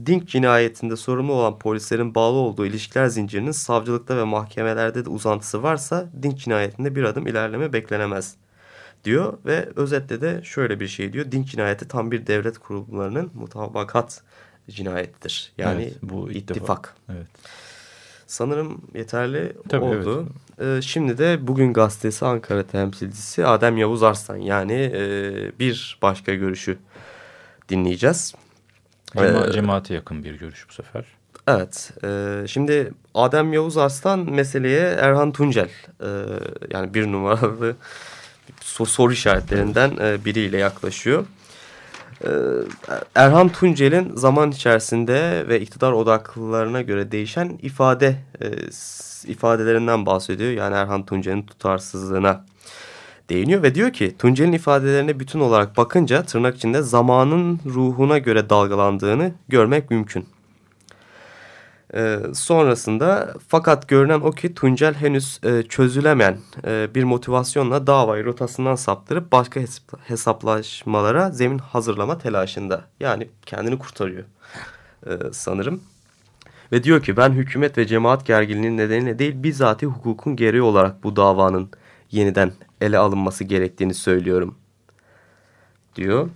Dink cinayetinde sorumlu olan polislerin bağlı olduğu ilişkiler zincirinin savcılıkta ve mahkemelerde de uzantısı varsa Dink cinayetinde bir adım ilerleme beklenemez diyor ve özetle de şöyle bir şey diyor. Dink cinayeti tam bir devlet kurumlarının mutabakat cinayettir. Yani evet, bu ittifak. ittifak. Evet. Sanırım yeterli Tabii, oldu. Evet. Ee, şimdi de Bugün Gazetesi Ankara temsilcisi Adem Yavuz Arslan yani e, bir başka görüşü dinleyeceğiz. Cema ee, cemaate yakın bir görüş bu sefer. Evet. E, şimdi Adem Yavuz Arslan meseleye Erhan Tuncel e, yani bir numaralı soru işaretlerinden e, biriyle yaklaşıyor. E, Erhan Tuncel'in zaman içerisinde ve iktidar odaklılarına göre değişen ifade e, ifadelerinden bahsediyor. Yani Erhan Tuncel'in tutarsızlığına değiniyor ve diyor ki Tuncel'in ifadelerine bütün olarak bakınca tırnak içinde zamanın ruhuna göre dalgalandığını görmek mümkün. Ee, sonrasında fakat görünen o ki Tuncel henüz e, çözülemeyen e, bir motivasyonla davayı rotasından saptırıp başka hesaplaşmalara zemin hazırlama telaşında. Yani kendini kurtarıyor e, sanırım. Ve diyor ki ben hükümet ve cemaat gerginliğinin nedeniyle değil bizatihi hukukun gereği olarak bu davanın yeniden ele alınması gerektiğini söylüyorum diyor.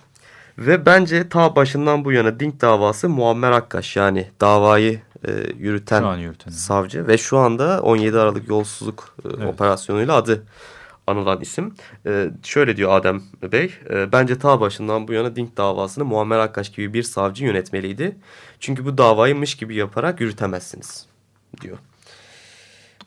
Ve bence ta başından bu yana Dink davası Muammer Akkaş yani davayı e, yürüten, yürüten savcı ve şu anda 17 Aralık yolsuzluk e, evet. operasyonuyla adı anılan isim. E, şöyle diyor Adem Bey, e, bence ta başından bu yana Dink davasını Muammer Akkaş gibi bir savcı yönetmeliydi. Çünkü bu davayı gibi yaparak yürütemezsiniz diyor.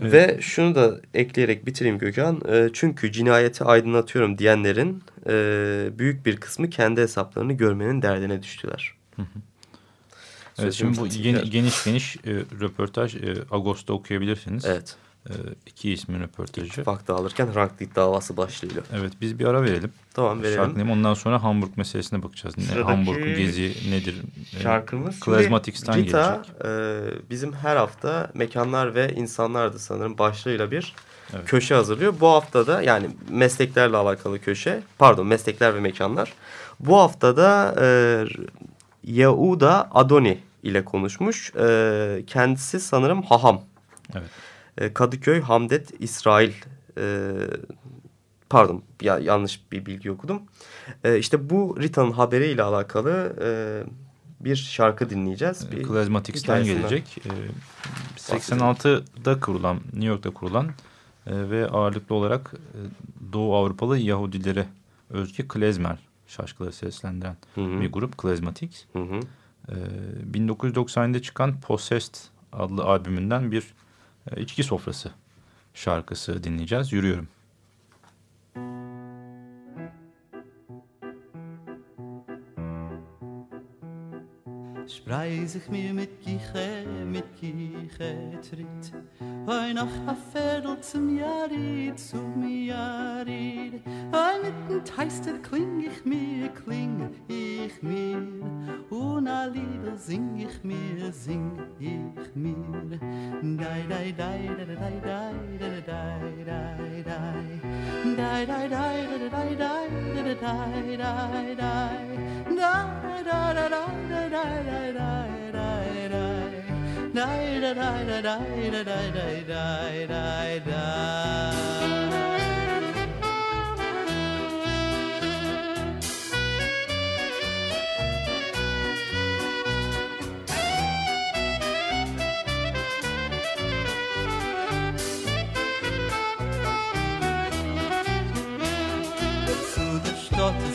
Evet. Ve şunu da ekleyerek bitireyim Gökhan. E, çünkü cinayeti aydınlatıyorum diyenlerin e, büyük bir kısmı kendi hesaplarını görmenin derdine düştüler. Hı hı. Evet, şimdi bu geniş geniş, geniş e, röportaj e, Ağustos'ta okuyabilirsiniz. Evet. E, iki ismin röportajı. İttifak dağılırken Ranklit davası başlığıyla. Evet biz bir ara verelim. Tamam verelim. Şarkılayım. Ondan sonra Hamburg meselesine bakacağız. Ne, Sıradaki Hamburg gezi nedir? E, şarkımız. Klezmatics'ten Rita, gelecek. E, bizim her hafta mekanlar ve insanlardı sanırım başlığıyla bir evet. köşe hazırlıyor. Bu hafta da yani mesleklerle alakalı köşe. Pardon meslekler ve mekanlar. Bu haftada e, Yehuda Adoni ile konuşmuş. E, kendisi sanırım haham. Evet. E, Kadıköy Hamdet İsrail e, pardon ya, yanlış bir bilgi okudum. E, işte bu Rita'nın haberiyle alakalı e, bir şarkı dinleyeceğiz. Bir Klezmatics'ten gelecek. E, 86'da kurulan, New York'ta kurulan e, ve ağırlıklı olarak e, Doğu Avrupalı Yahudilere özgü klezmer şarkıları seslendiren hı hı. bir grup Klezmatics. Hı hı. E, 1990'da çıkan Possessed adlı albümünden bir içki sofrası şarkısı dinleyeceğiz. Yürüyorum. Sprei sich mir mit Giche, mit Giche tritt. Hoi noch a zum Jarid, zum Jarid. Hoi mitten Teister kling ich mir, kling ich mir. Und a Lieder sing ich mir, sing ich mir. Dai, dai, dai, dai, dai, dai, dai, dai, dai, dai. Dai, dai, dai, dai, dai, dai, dai, dai, dai. Dai, dai, dai, dai, dai, dai.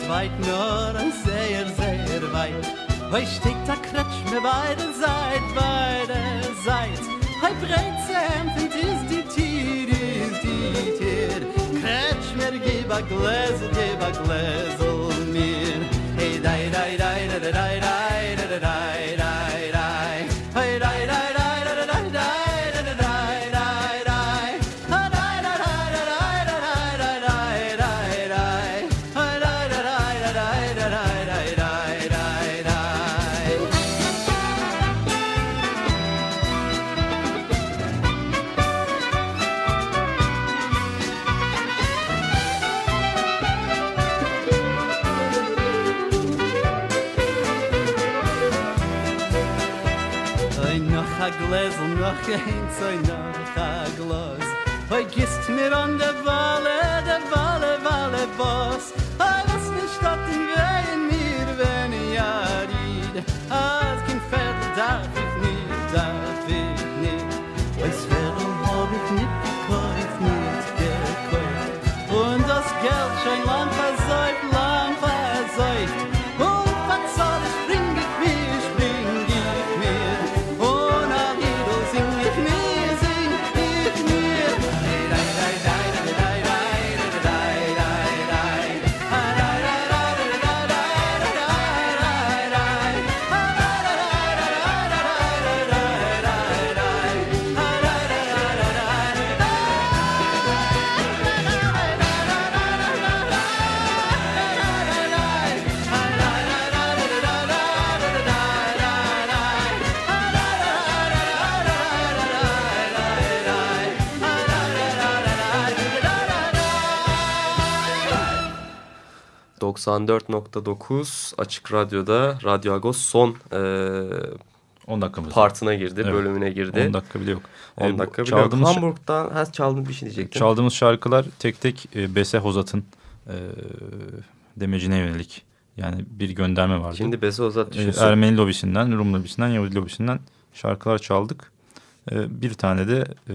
Weit nur sehr, sehr weit. Hoi steckt a kretsch me beide seit, beide seit. Hoi brezem fint is die tier, is die tier. Kretsch mir gib a gläsel, gib a gläsel mir. Hey, dai, dai, dai, dai, dai, dai, mitt 94.9 Açık Radyo'da Radyo Agos son e, 10 dakikamız. partına girdi, Evet. bölümüne girdi. 10 dakika bile yok. 10 Ee, dakika bile yok. çaldığımız şa- Hamburg'dan ha, çaldığım bir şey diyecektim. Çaldığımız şarkılar tek tek e, Bese Hozat'ın e, demecine yönelik. Yani bir gönderme vardı. Şimdi Bese Hozat E, düşünsün. Ermeni lobisinden, Rum lobisinden, Yahudi lobisinden şarkılar çaldık. E, bir tane de e,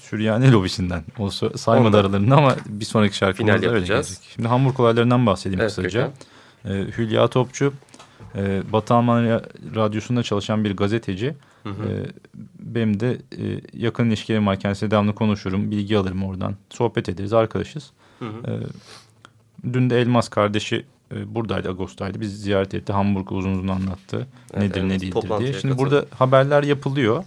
Süryani lobisinden. O saymadı Ondan. aralarında ama bir sonraki şarkımızda öyle gelecek. Şimdi Hamburg olaylarından bahsedeyim Evet, kısaca. E, Hülya Topçu, e, Batı Almanya Radyosu'nda çalışan bir gazeteci. Hı hı. E, benim de e, yakın ilişkilerim var. Kendisiyle devamlı konuşurum. Bilgi alırım oradan. Sohbet ederiz. Arkadaşız. Hı hı. E, dün de Elmas kardeşi e, buradaydı. Ağustos'taydı. Bizi ziyaret etti. Hamburg'u uzun uzun anlattı. Evet, Nedir Elmas ne değildir diye. Şimdi katıldı. burada haberler yapılıyor.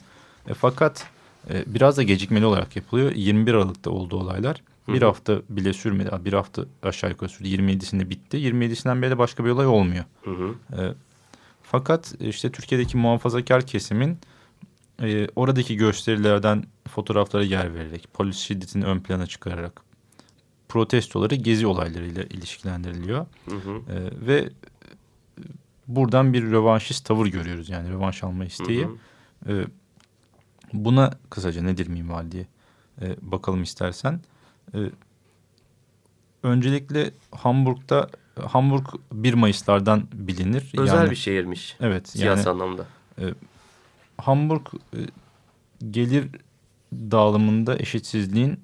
E, fakat e, biraz da gecikmeli olarak yapılıyor. 21 Aralık'ta oldu olaylar. Hı Bir hı. hafta bile sürmedi. Bir hafta aşağı yukarı sürdü. 27'sinde bitti. 27'sinden beri de başka bir olay olmuyor. Hı hı. E, fakat işte Türkiye'deki muhafazakar kesimin e, oradaki gösterilerden fotoğraflara yer vererek, polis şiddetini ön plana çıkararak protestoları gezi olaylarıyla ilişkilendiriliyor. Hı hı. E, ve buradan bir rövanşist tavır görüyoruz yani rövanş alma isteği. Hı E, buna kısaca nedir minval diye e, bakalım istersen. E, öncelikle Hamburg'da Hamburg 1 Mayıs'lardan bilinir. Özel Yani- bir şehirmiş. Evet. Siyasi yani, anlamda. e, Hamburg e, gelir dağılımında eşitsizliğin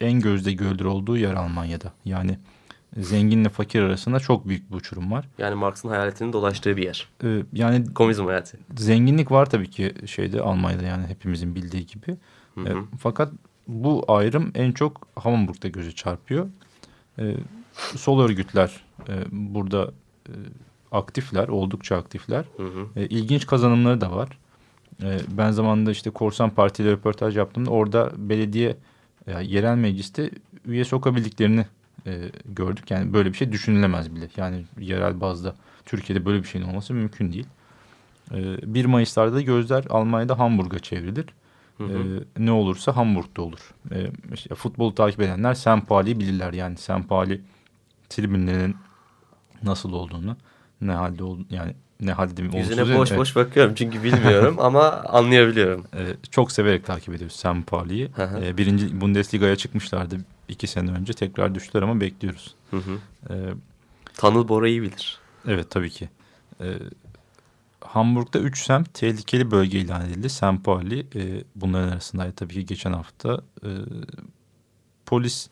en gözde görülür olduğu yer Almanya'da. Yani zenginle fakir arasında çok büyük bir uçurum var. Yani Marx'ın hayaletinin dolaştığı bir yer. E, yani Komünizm hayatı. zenginlik var tabii ki şeyde Almanya'da yani hepimizin bildiği gibi. Hı E, hı. fakat bu ayrım en çok Hamburg'da göze çarpıyor. E, sol örgütler e, burada e, aktifler, oldukça aktifler. Hı hı. E, ilginç kazanımları da var. E, ben zamanında işte Korsan Parti ile röportaj yaptığımda orada belediye e, yerel mecliste üye sokabildiklerini e, gördük. Yani böyle bir şey düşünülemez bile. Yani yerel bazda Türkiye'de böyle bir şeyin olması mümkün değil. E, 1 Mayıs'larda da gözler Almanya'da Hamburg'a çevrilir. Hı hı. E, ne olursa Hamburg'da olur. E, işte futbolu takip edenler Sempali'yi bilirler. Yani Sempali tribünlerin nasıl olduğunu, ne halde olduğunu yani ne halde mi Yüzüne boş evet. boş bakıyorum çünkü bilmiyorum ama anlayabiliyorum. Ee, çok severek takip ediyoruz hı. Ee, birinci Bundesliga'ya çıkmışlardı iki sene önce. Tekrar düştüler ama bekliyoruz. Hı hı. Ee, Tanıl Bora'yı bilir. evet tabii ki. Ee, Hamburg'da 3 semt tehlikeli bölge ilan edildi. Sam Pauli e, bunların arasındaydı tabii ki geçen hafta. E, polis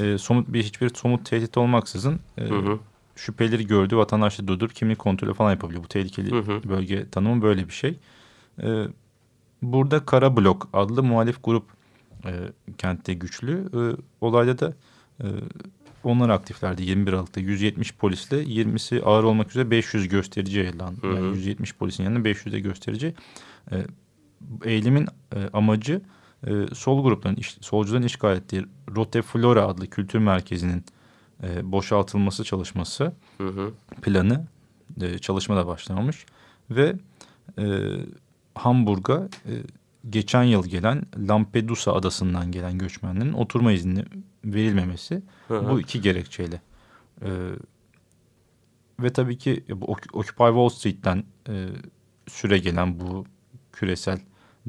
e, somut bir hiçbir somut tehdit olmaksızın e, Hı hı. şüpheleri gördüğü vatandaşları durdurup kimlik kontrolü falan yapabiliyor. Bu tehlikeli Hı hı. bölge tanımı böyle bir şey. Ee, burada Kara Blok adlı muhalif grup e, kentte güçlü. E, olayda da e, onlar aktiflerdi 21 Aralık'ta 170 polisle 20'si ağır olmak üzere 500 gösterici hı. Yani 170 polisin yanında 500 de gösterici. E, eğilimin e, amacı e, sol grupların, iş, solcuların işgal ettiği Rote Flora adlı kültür merkezinin e, boşaltılması çalışması Hı hı. planı e, çalışma da başlanmış ve e, Hamburg'a e, geçen yıl gelen Lampedusa adasından gelen göçmenlerin oturma izni verilmemesi Hı hı. bu iki gerekçeyle. E, ve tabii ki bu Occupy Wall Street'ten e, süre gelen bu küresel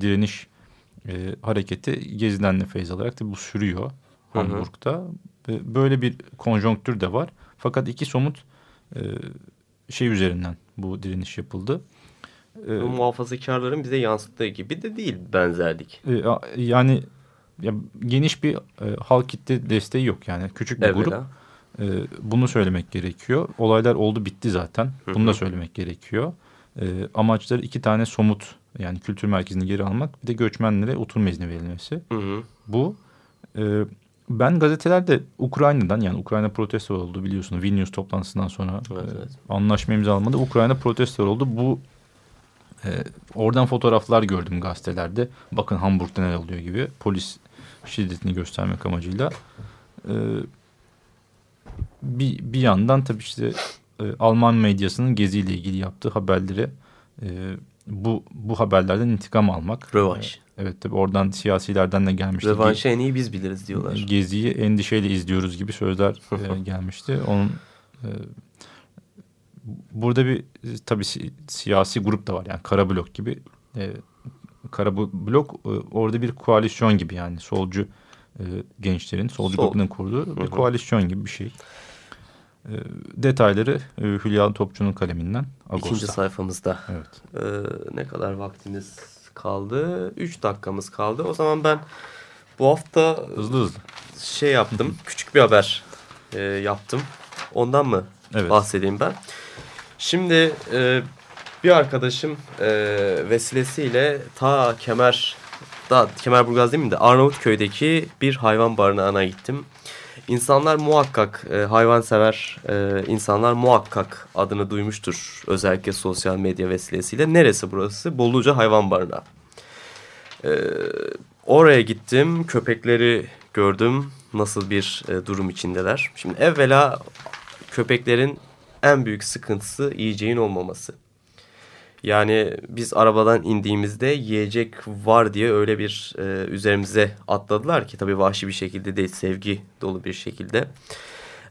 direniş e, hareketi Gezi'den de feyz alarak da bu sürüyor Hı hı. Hamburg'da. E, böyle bir konjonktür de var. Fakat iki somut e, şey üzerinden bu direniş yapıldı. E, Bu muhafazakarların bize yansıttığı gibi de değil benzerlik. e, yani ya, geniş bir e, halk kitle desteği yok yani küçük bir Evvela. grup. E, bunu söylemek gerekiyor. Olaylar oldu bitti zaten. Hı Bunu da söylemek gerekiyor. E, amaçları iki tane somut yani kültür merkezini geri almak bir de göçmenlere oturma izni verilmesi. Hı hı. Bu e, ben gazetelerde Ukrayna'dan yani Ukrayna protesto oldu biliyorsunuz Vilnius toplantısından sonra Evet, e, evet. anlaşma imzalanmadı. Ukrayna protesto oldu. Bu e, oradan fotoğraflar gördüm gazetelerde. Bakın Hamburg'da neler oluyor gibi polis şiddetini göstermek amacıyla. E, bir, bir yandan tabii işte e, Alman medyasının geziyle ilgili yaptığı haberleri e, bu bu haberlerden intikam almak. Rövanş. E, evet tabii oradan siyasilerden de gelmişti. Rövanşı en iyi biz biliriz diyorlar. Geziyi endişeyle izliyoruz gibi sözler e, gelmişti. Onun E, burada bir tabii si siyasi grup da var yani kara blok gibi. E, kara blok e, orada bir koalisyon gibi yani solcu e, gençlerin, solcu Sol. grubunun kurduğu bir Hı -hı. koalisyon gibi bir şey. E, detayları e, Hülya Topçu'nun kaleminden. Ağustos'ta. İkinci sayfamızda. Evet. E, ne kadar vaktimiz kaldı? Üç dakikamız kaldı. O zaman ben bu hafta hızlı hızlı şey yaptım. küçük bir haber e, yaptım. Ondan mı evet. bahsedeyim ben? Şimdi e, bir arkadaşım e, vesilesiyle ta Kemer da Kemerburgaz değil mi de Arnavutköy'deki bir hayvan barınağına gittim. İnsanlar muhakkak e, hayvansever e, insanlar muhakkak adını duymuştur. Özellikle sosyal medya vesilesiyle. Neresi burası? Boluca Hayvan Barınağı. E, oraya gittim. Köpekleri gördüm. Nasıl bir e, durum içindeler. Şimdi evvela köpeklerin en büyük sıkıntısı yiyeceğin olmaması. Yani biz arabadan indiğimizde yiyecek var diye öyle bir e, üzerimize atladılar ki tabii vahşi bir şekilde değil sevgi dolu bir şekilde.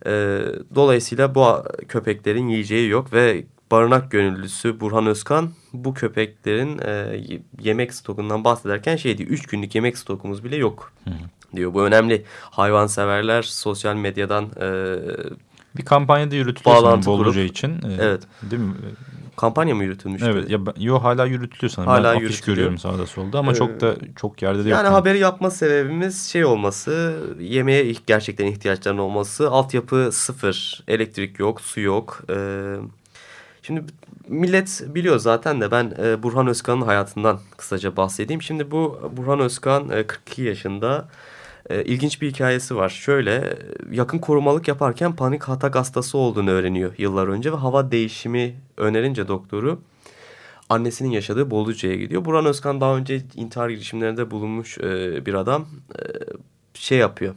E, dolayısıyla bu köpeklerin yiyeceği yok ve barınak gönüllüsü Burhan Özkan bu köpeklerin e, yemek stokundan bahsederken şey diyor 3 günlük yemek stokumuz bile yok Hı. diyor. Bu önemli hayvanseverler sosyal medyadan e, bir kampanya da yürütülüyor Boluca için. E, evet. Değil mi? kampanya mı yürütülmüştü? Evet. Ya, yo hala yürütülüyor sanırım. Hala ben afiş görüyorum sağda solda ama ee, çok da çok yerde de yok. Yani haberi yapma sebebimiz şey olması, yemeğe gerçekten ihtiyaçlarının olması, altyapı sıfır, elektrik yok, su yok. Ee, şimdi millet biliyor zaten de ben e, Burhan Özkan'ın hayatından kısaca bahsedeyim. Şimdi bu Burhan Özkan e, 42 yaşında e, ilginç bir hikayesi var. Şöyle yakın korumalık yaparken panik atak hastası olduğunu öğreniyor yıllar önce ve hava değişimi önerince doktoru annesinin yaşadığı Boluca'ya gidiyor. Burhan Özkan daha önce intihar girişimlerinde bulunmuş e, bir adam e, şey yapıyor.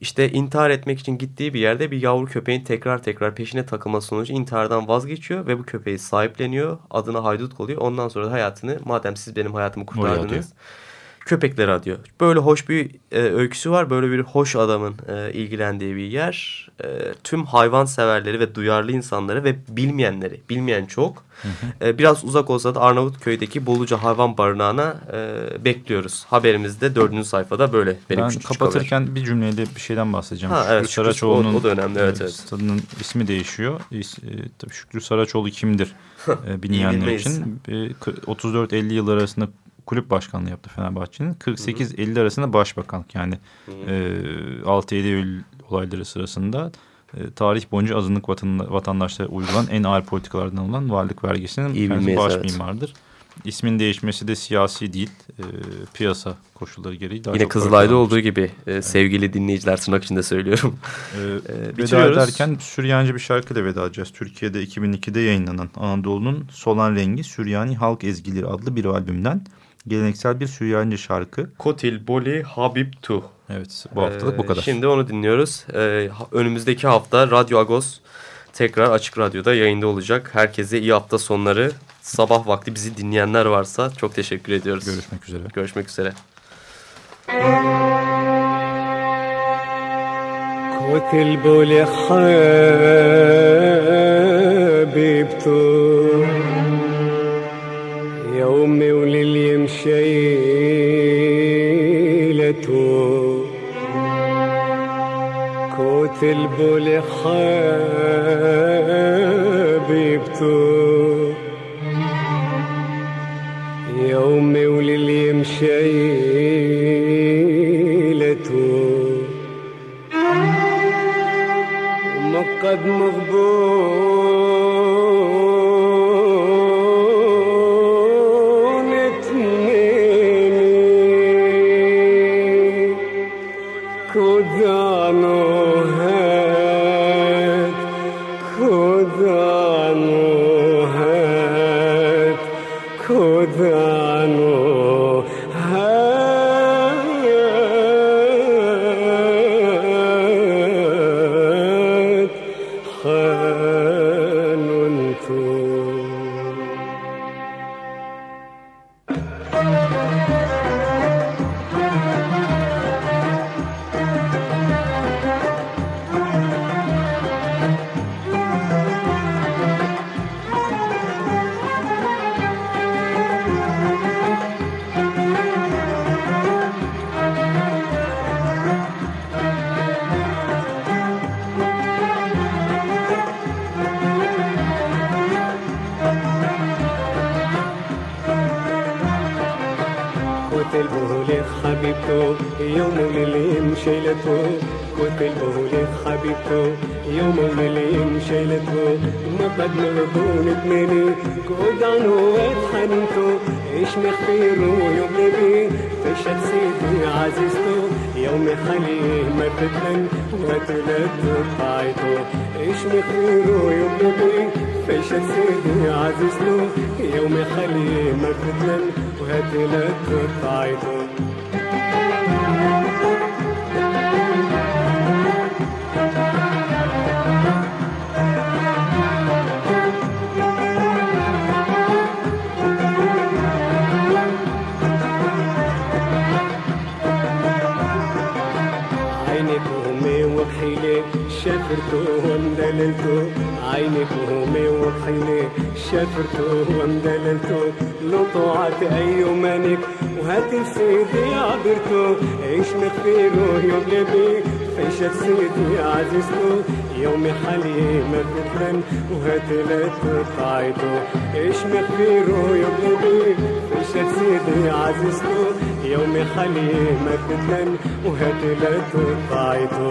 İşte intihar etmek için gittiği bir yerde bir yavru köpeğin tekrar tekrar peşine takılması sonucu intihardan vazgeçiyor ve bu köpeği sahipleniyor. Adına haydut koyuyor. Ondan sonra da hayatını madem siz benim hayatımı kurtardınız köpekleri adıyor. Böyle hoş bir e, öyküsü var. Böyle bir hoş adamın e, ilgilendiği bir yer. E, tüm hayvan severleri ve duyarlı insanları ve bilmeyenleri, bilmeyen çok. Hı hı. E, biraz uzak olsa da Arnavutköy'deki Boluca Hayvan Barınağı'na e, bekliyoruz. Haberimizde dördüncü sayfada böyle. Benim ben kapatırken haber. bir cümleyle bir şeyden bahsedeceğim. Ha, evet, Şükrü Saraçoğlu'nun o, o da önemli. Evet, evet. Stadının ismi değişiyor. E, tabii Şükrü Saraçoğlu kimdir e, bilmeyenler için? E, 34-50 yıl arasında kulüp başkanlığı yaptı Fenerbahçe'nin. 48-50 arasında başbakanlık yani e, 6-7 Eylül olayları sırasında e, tarih boyunca azınlık vatandaşlara uygulanan en ağır politikalardan olan varlık vergisinin İyi kendisi baş evet. mimardır. İsmin değişmesi de siyasi değil, e, piyasa koşulları gereği. Daha Yine Kızılay'da olduğu gibi e, evet. sevgili dinleyiciler tırnak içinde söylüyorum. E, e, veda ederken Süryancı bir şarkıyla veda edeceğiz. Türkiye'de 2002'de yayınlanan Anadolu'nun Solan Rengi Süryani Halk Ezgileri adlı bir albümden geleneksel bir Süryani şarkı. Kotil Boli Habib Tu. Evet bu haftalık ee, bu kadar. Şimdi onu dinliyoruz. Ee, önümüzdeki hafta Radyo Agos tekrar Açık Radyo'da yayında olacak. Herkese iyi hafta sonları. Sabah vakti bizi dinleyenler varsa çok teşekkür ediyoruz. Görüşmek üzere. Görüşmek üzere. Kotil Boli Habib Tu يومي وللي شيلة كوت البلخ حبيبته شايلته وكله لحبيبته يوم المليم شايلته نقد نكون اتنيني قد عنه واتحنته إيش مخبيره يوم نبي فش سيدي عزيزته يوم خليه مرتبن وتلته طاعته إيش مخبيره يوم نبي فش سيدي عزيزته يوم خليه مرتبن وتلته طاعته دللتو عيني همي وطحينك شافرتو ومدللتو لو طوعت أيمانك وهاتي سيدي عبرتو عيش مخفيرو يوم لبي. عيشة سيدي عزيزتو. يومي حالي ما فتلن وهاتي لا تقطعيتو عيش مخفيرو يوم لبي. عيشة سيدي عزيزتو. يومي حالي ما فتلن وهاتي لا تقطعيتو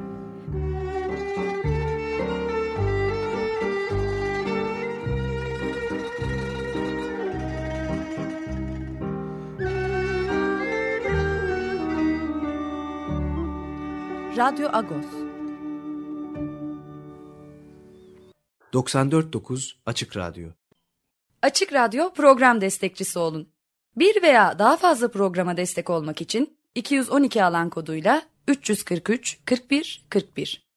Radyo Agos. 94.9 Açık Radyo. Açık Radyo program destekçisi olun. Bir veya daha fazla programa destek olmak için 212 alan koduyla 343 41 41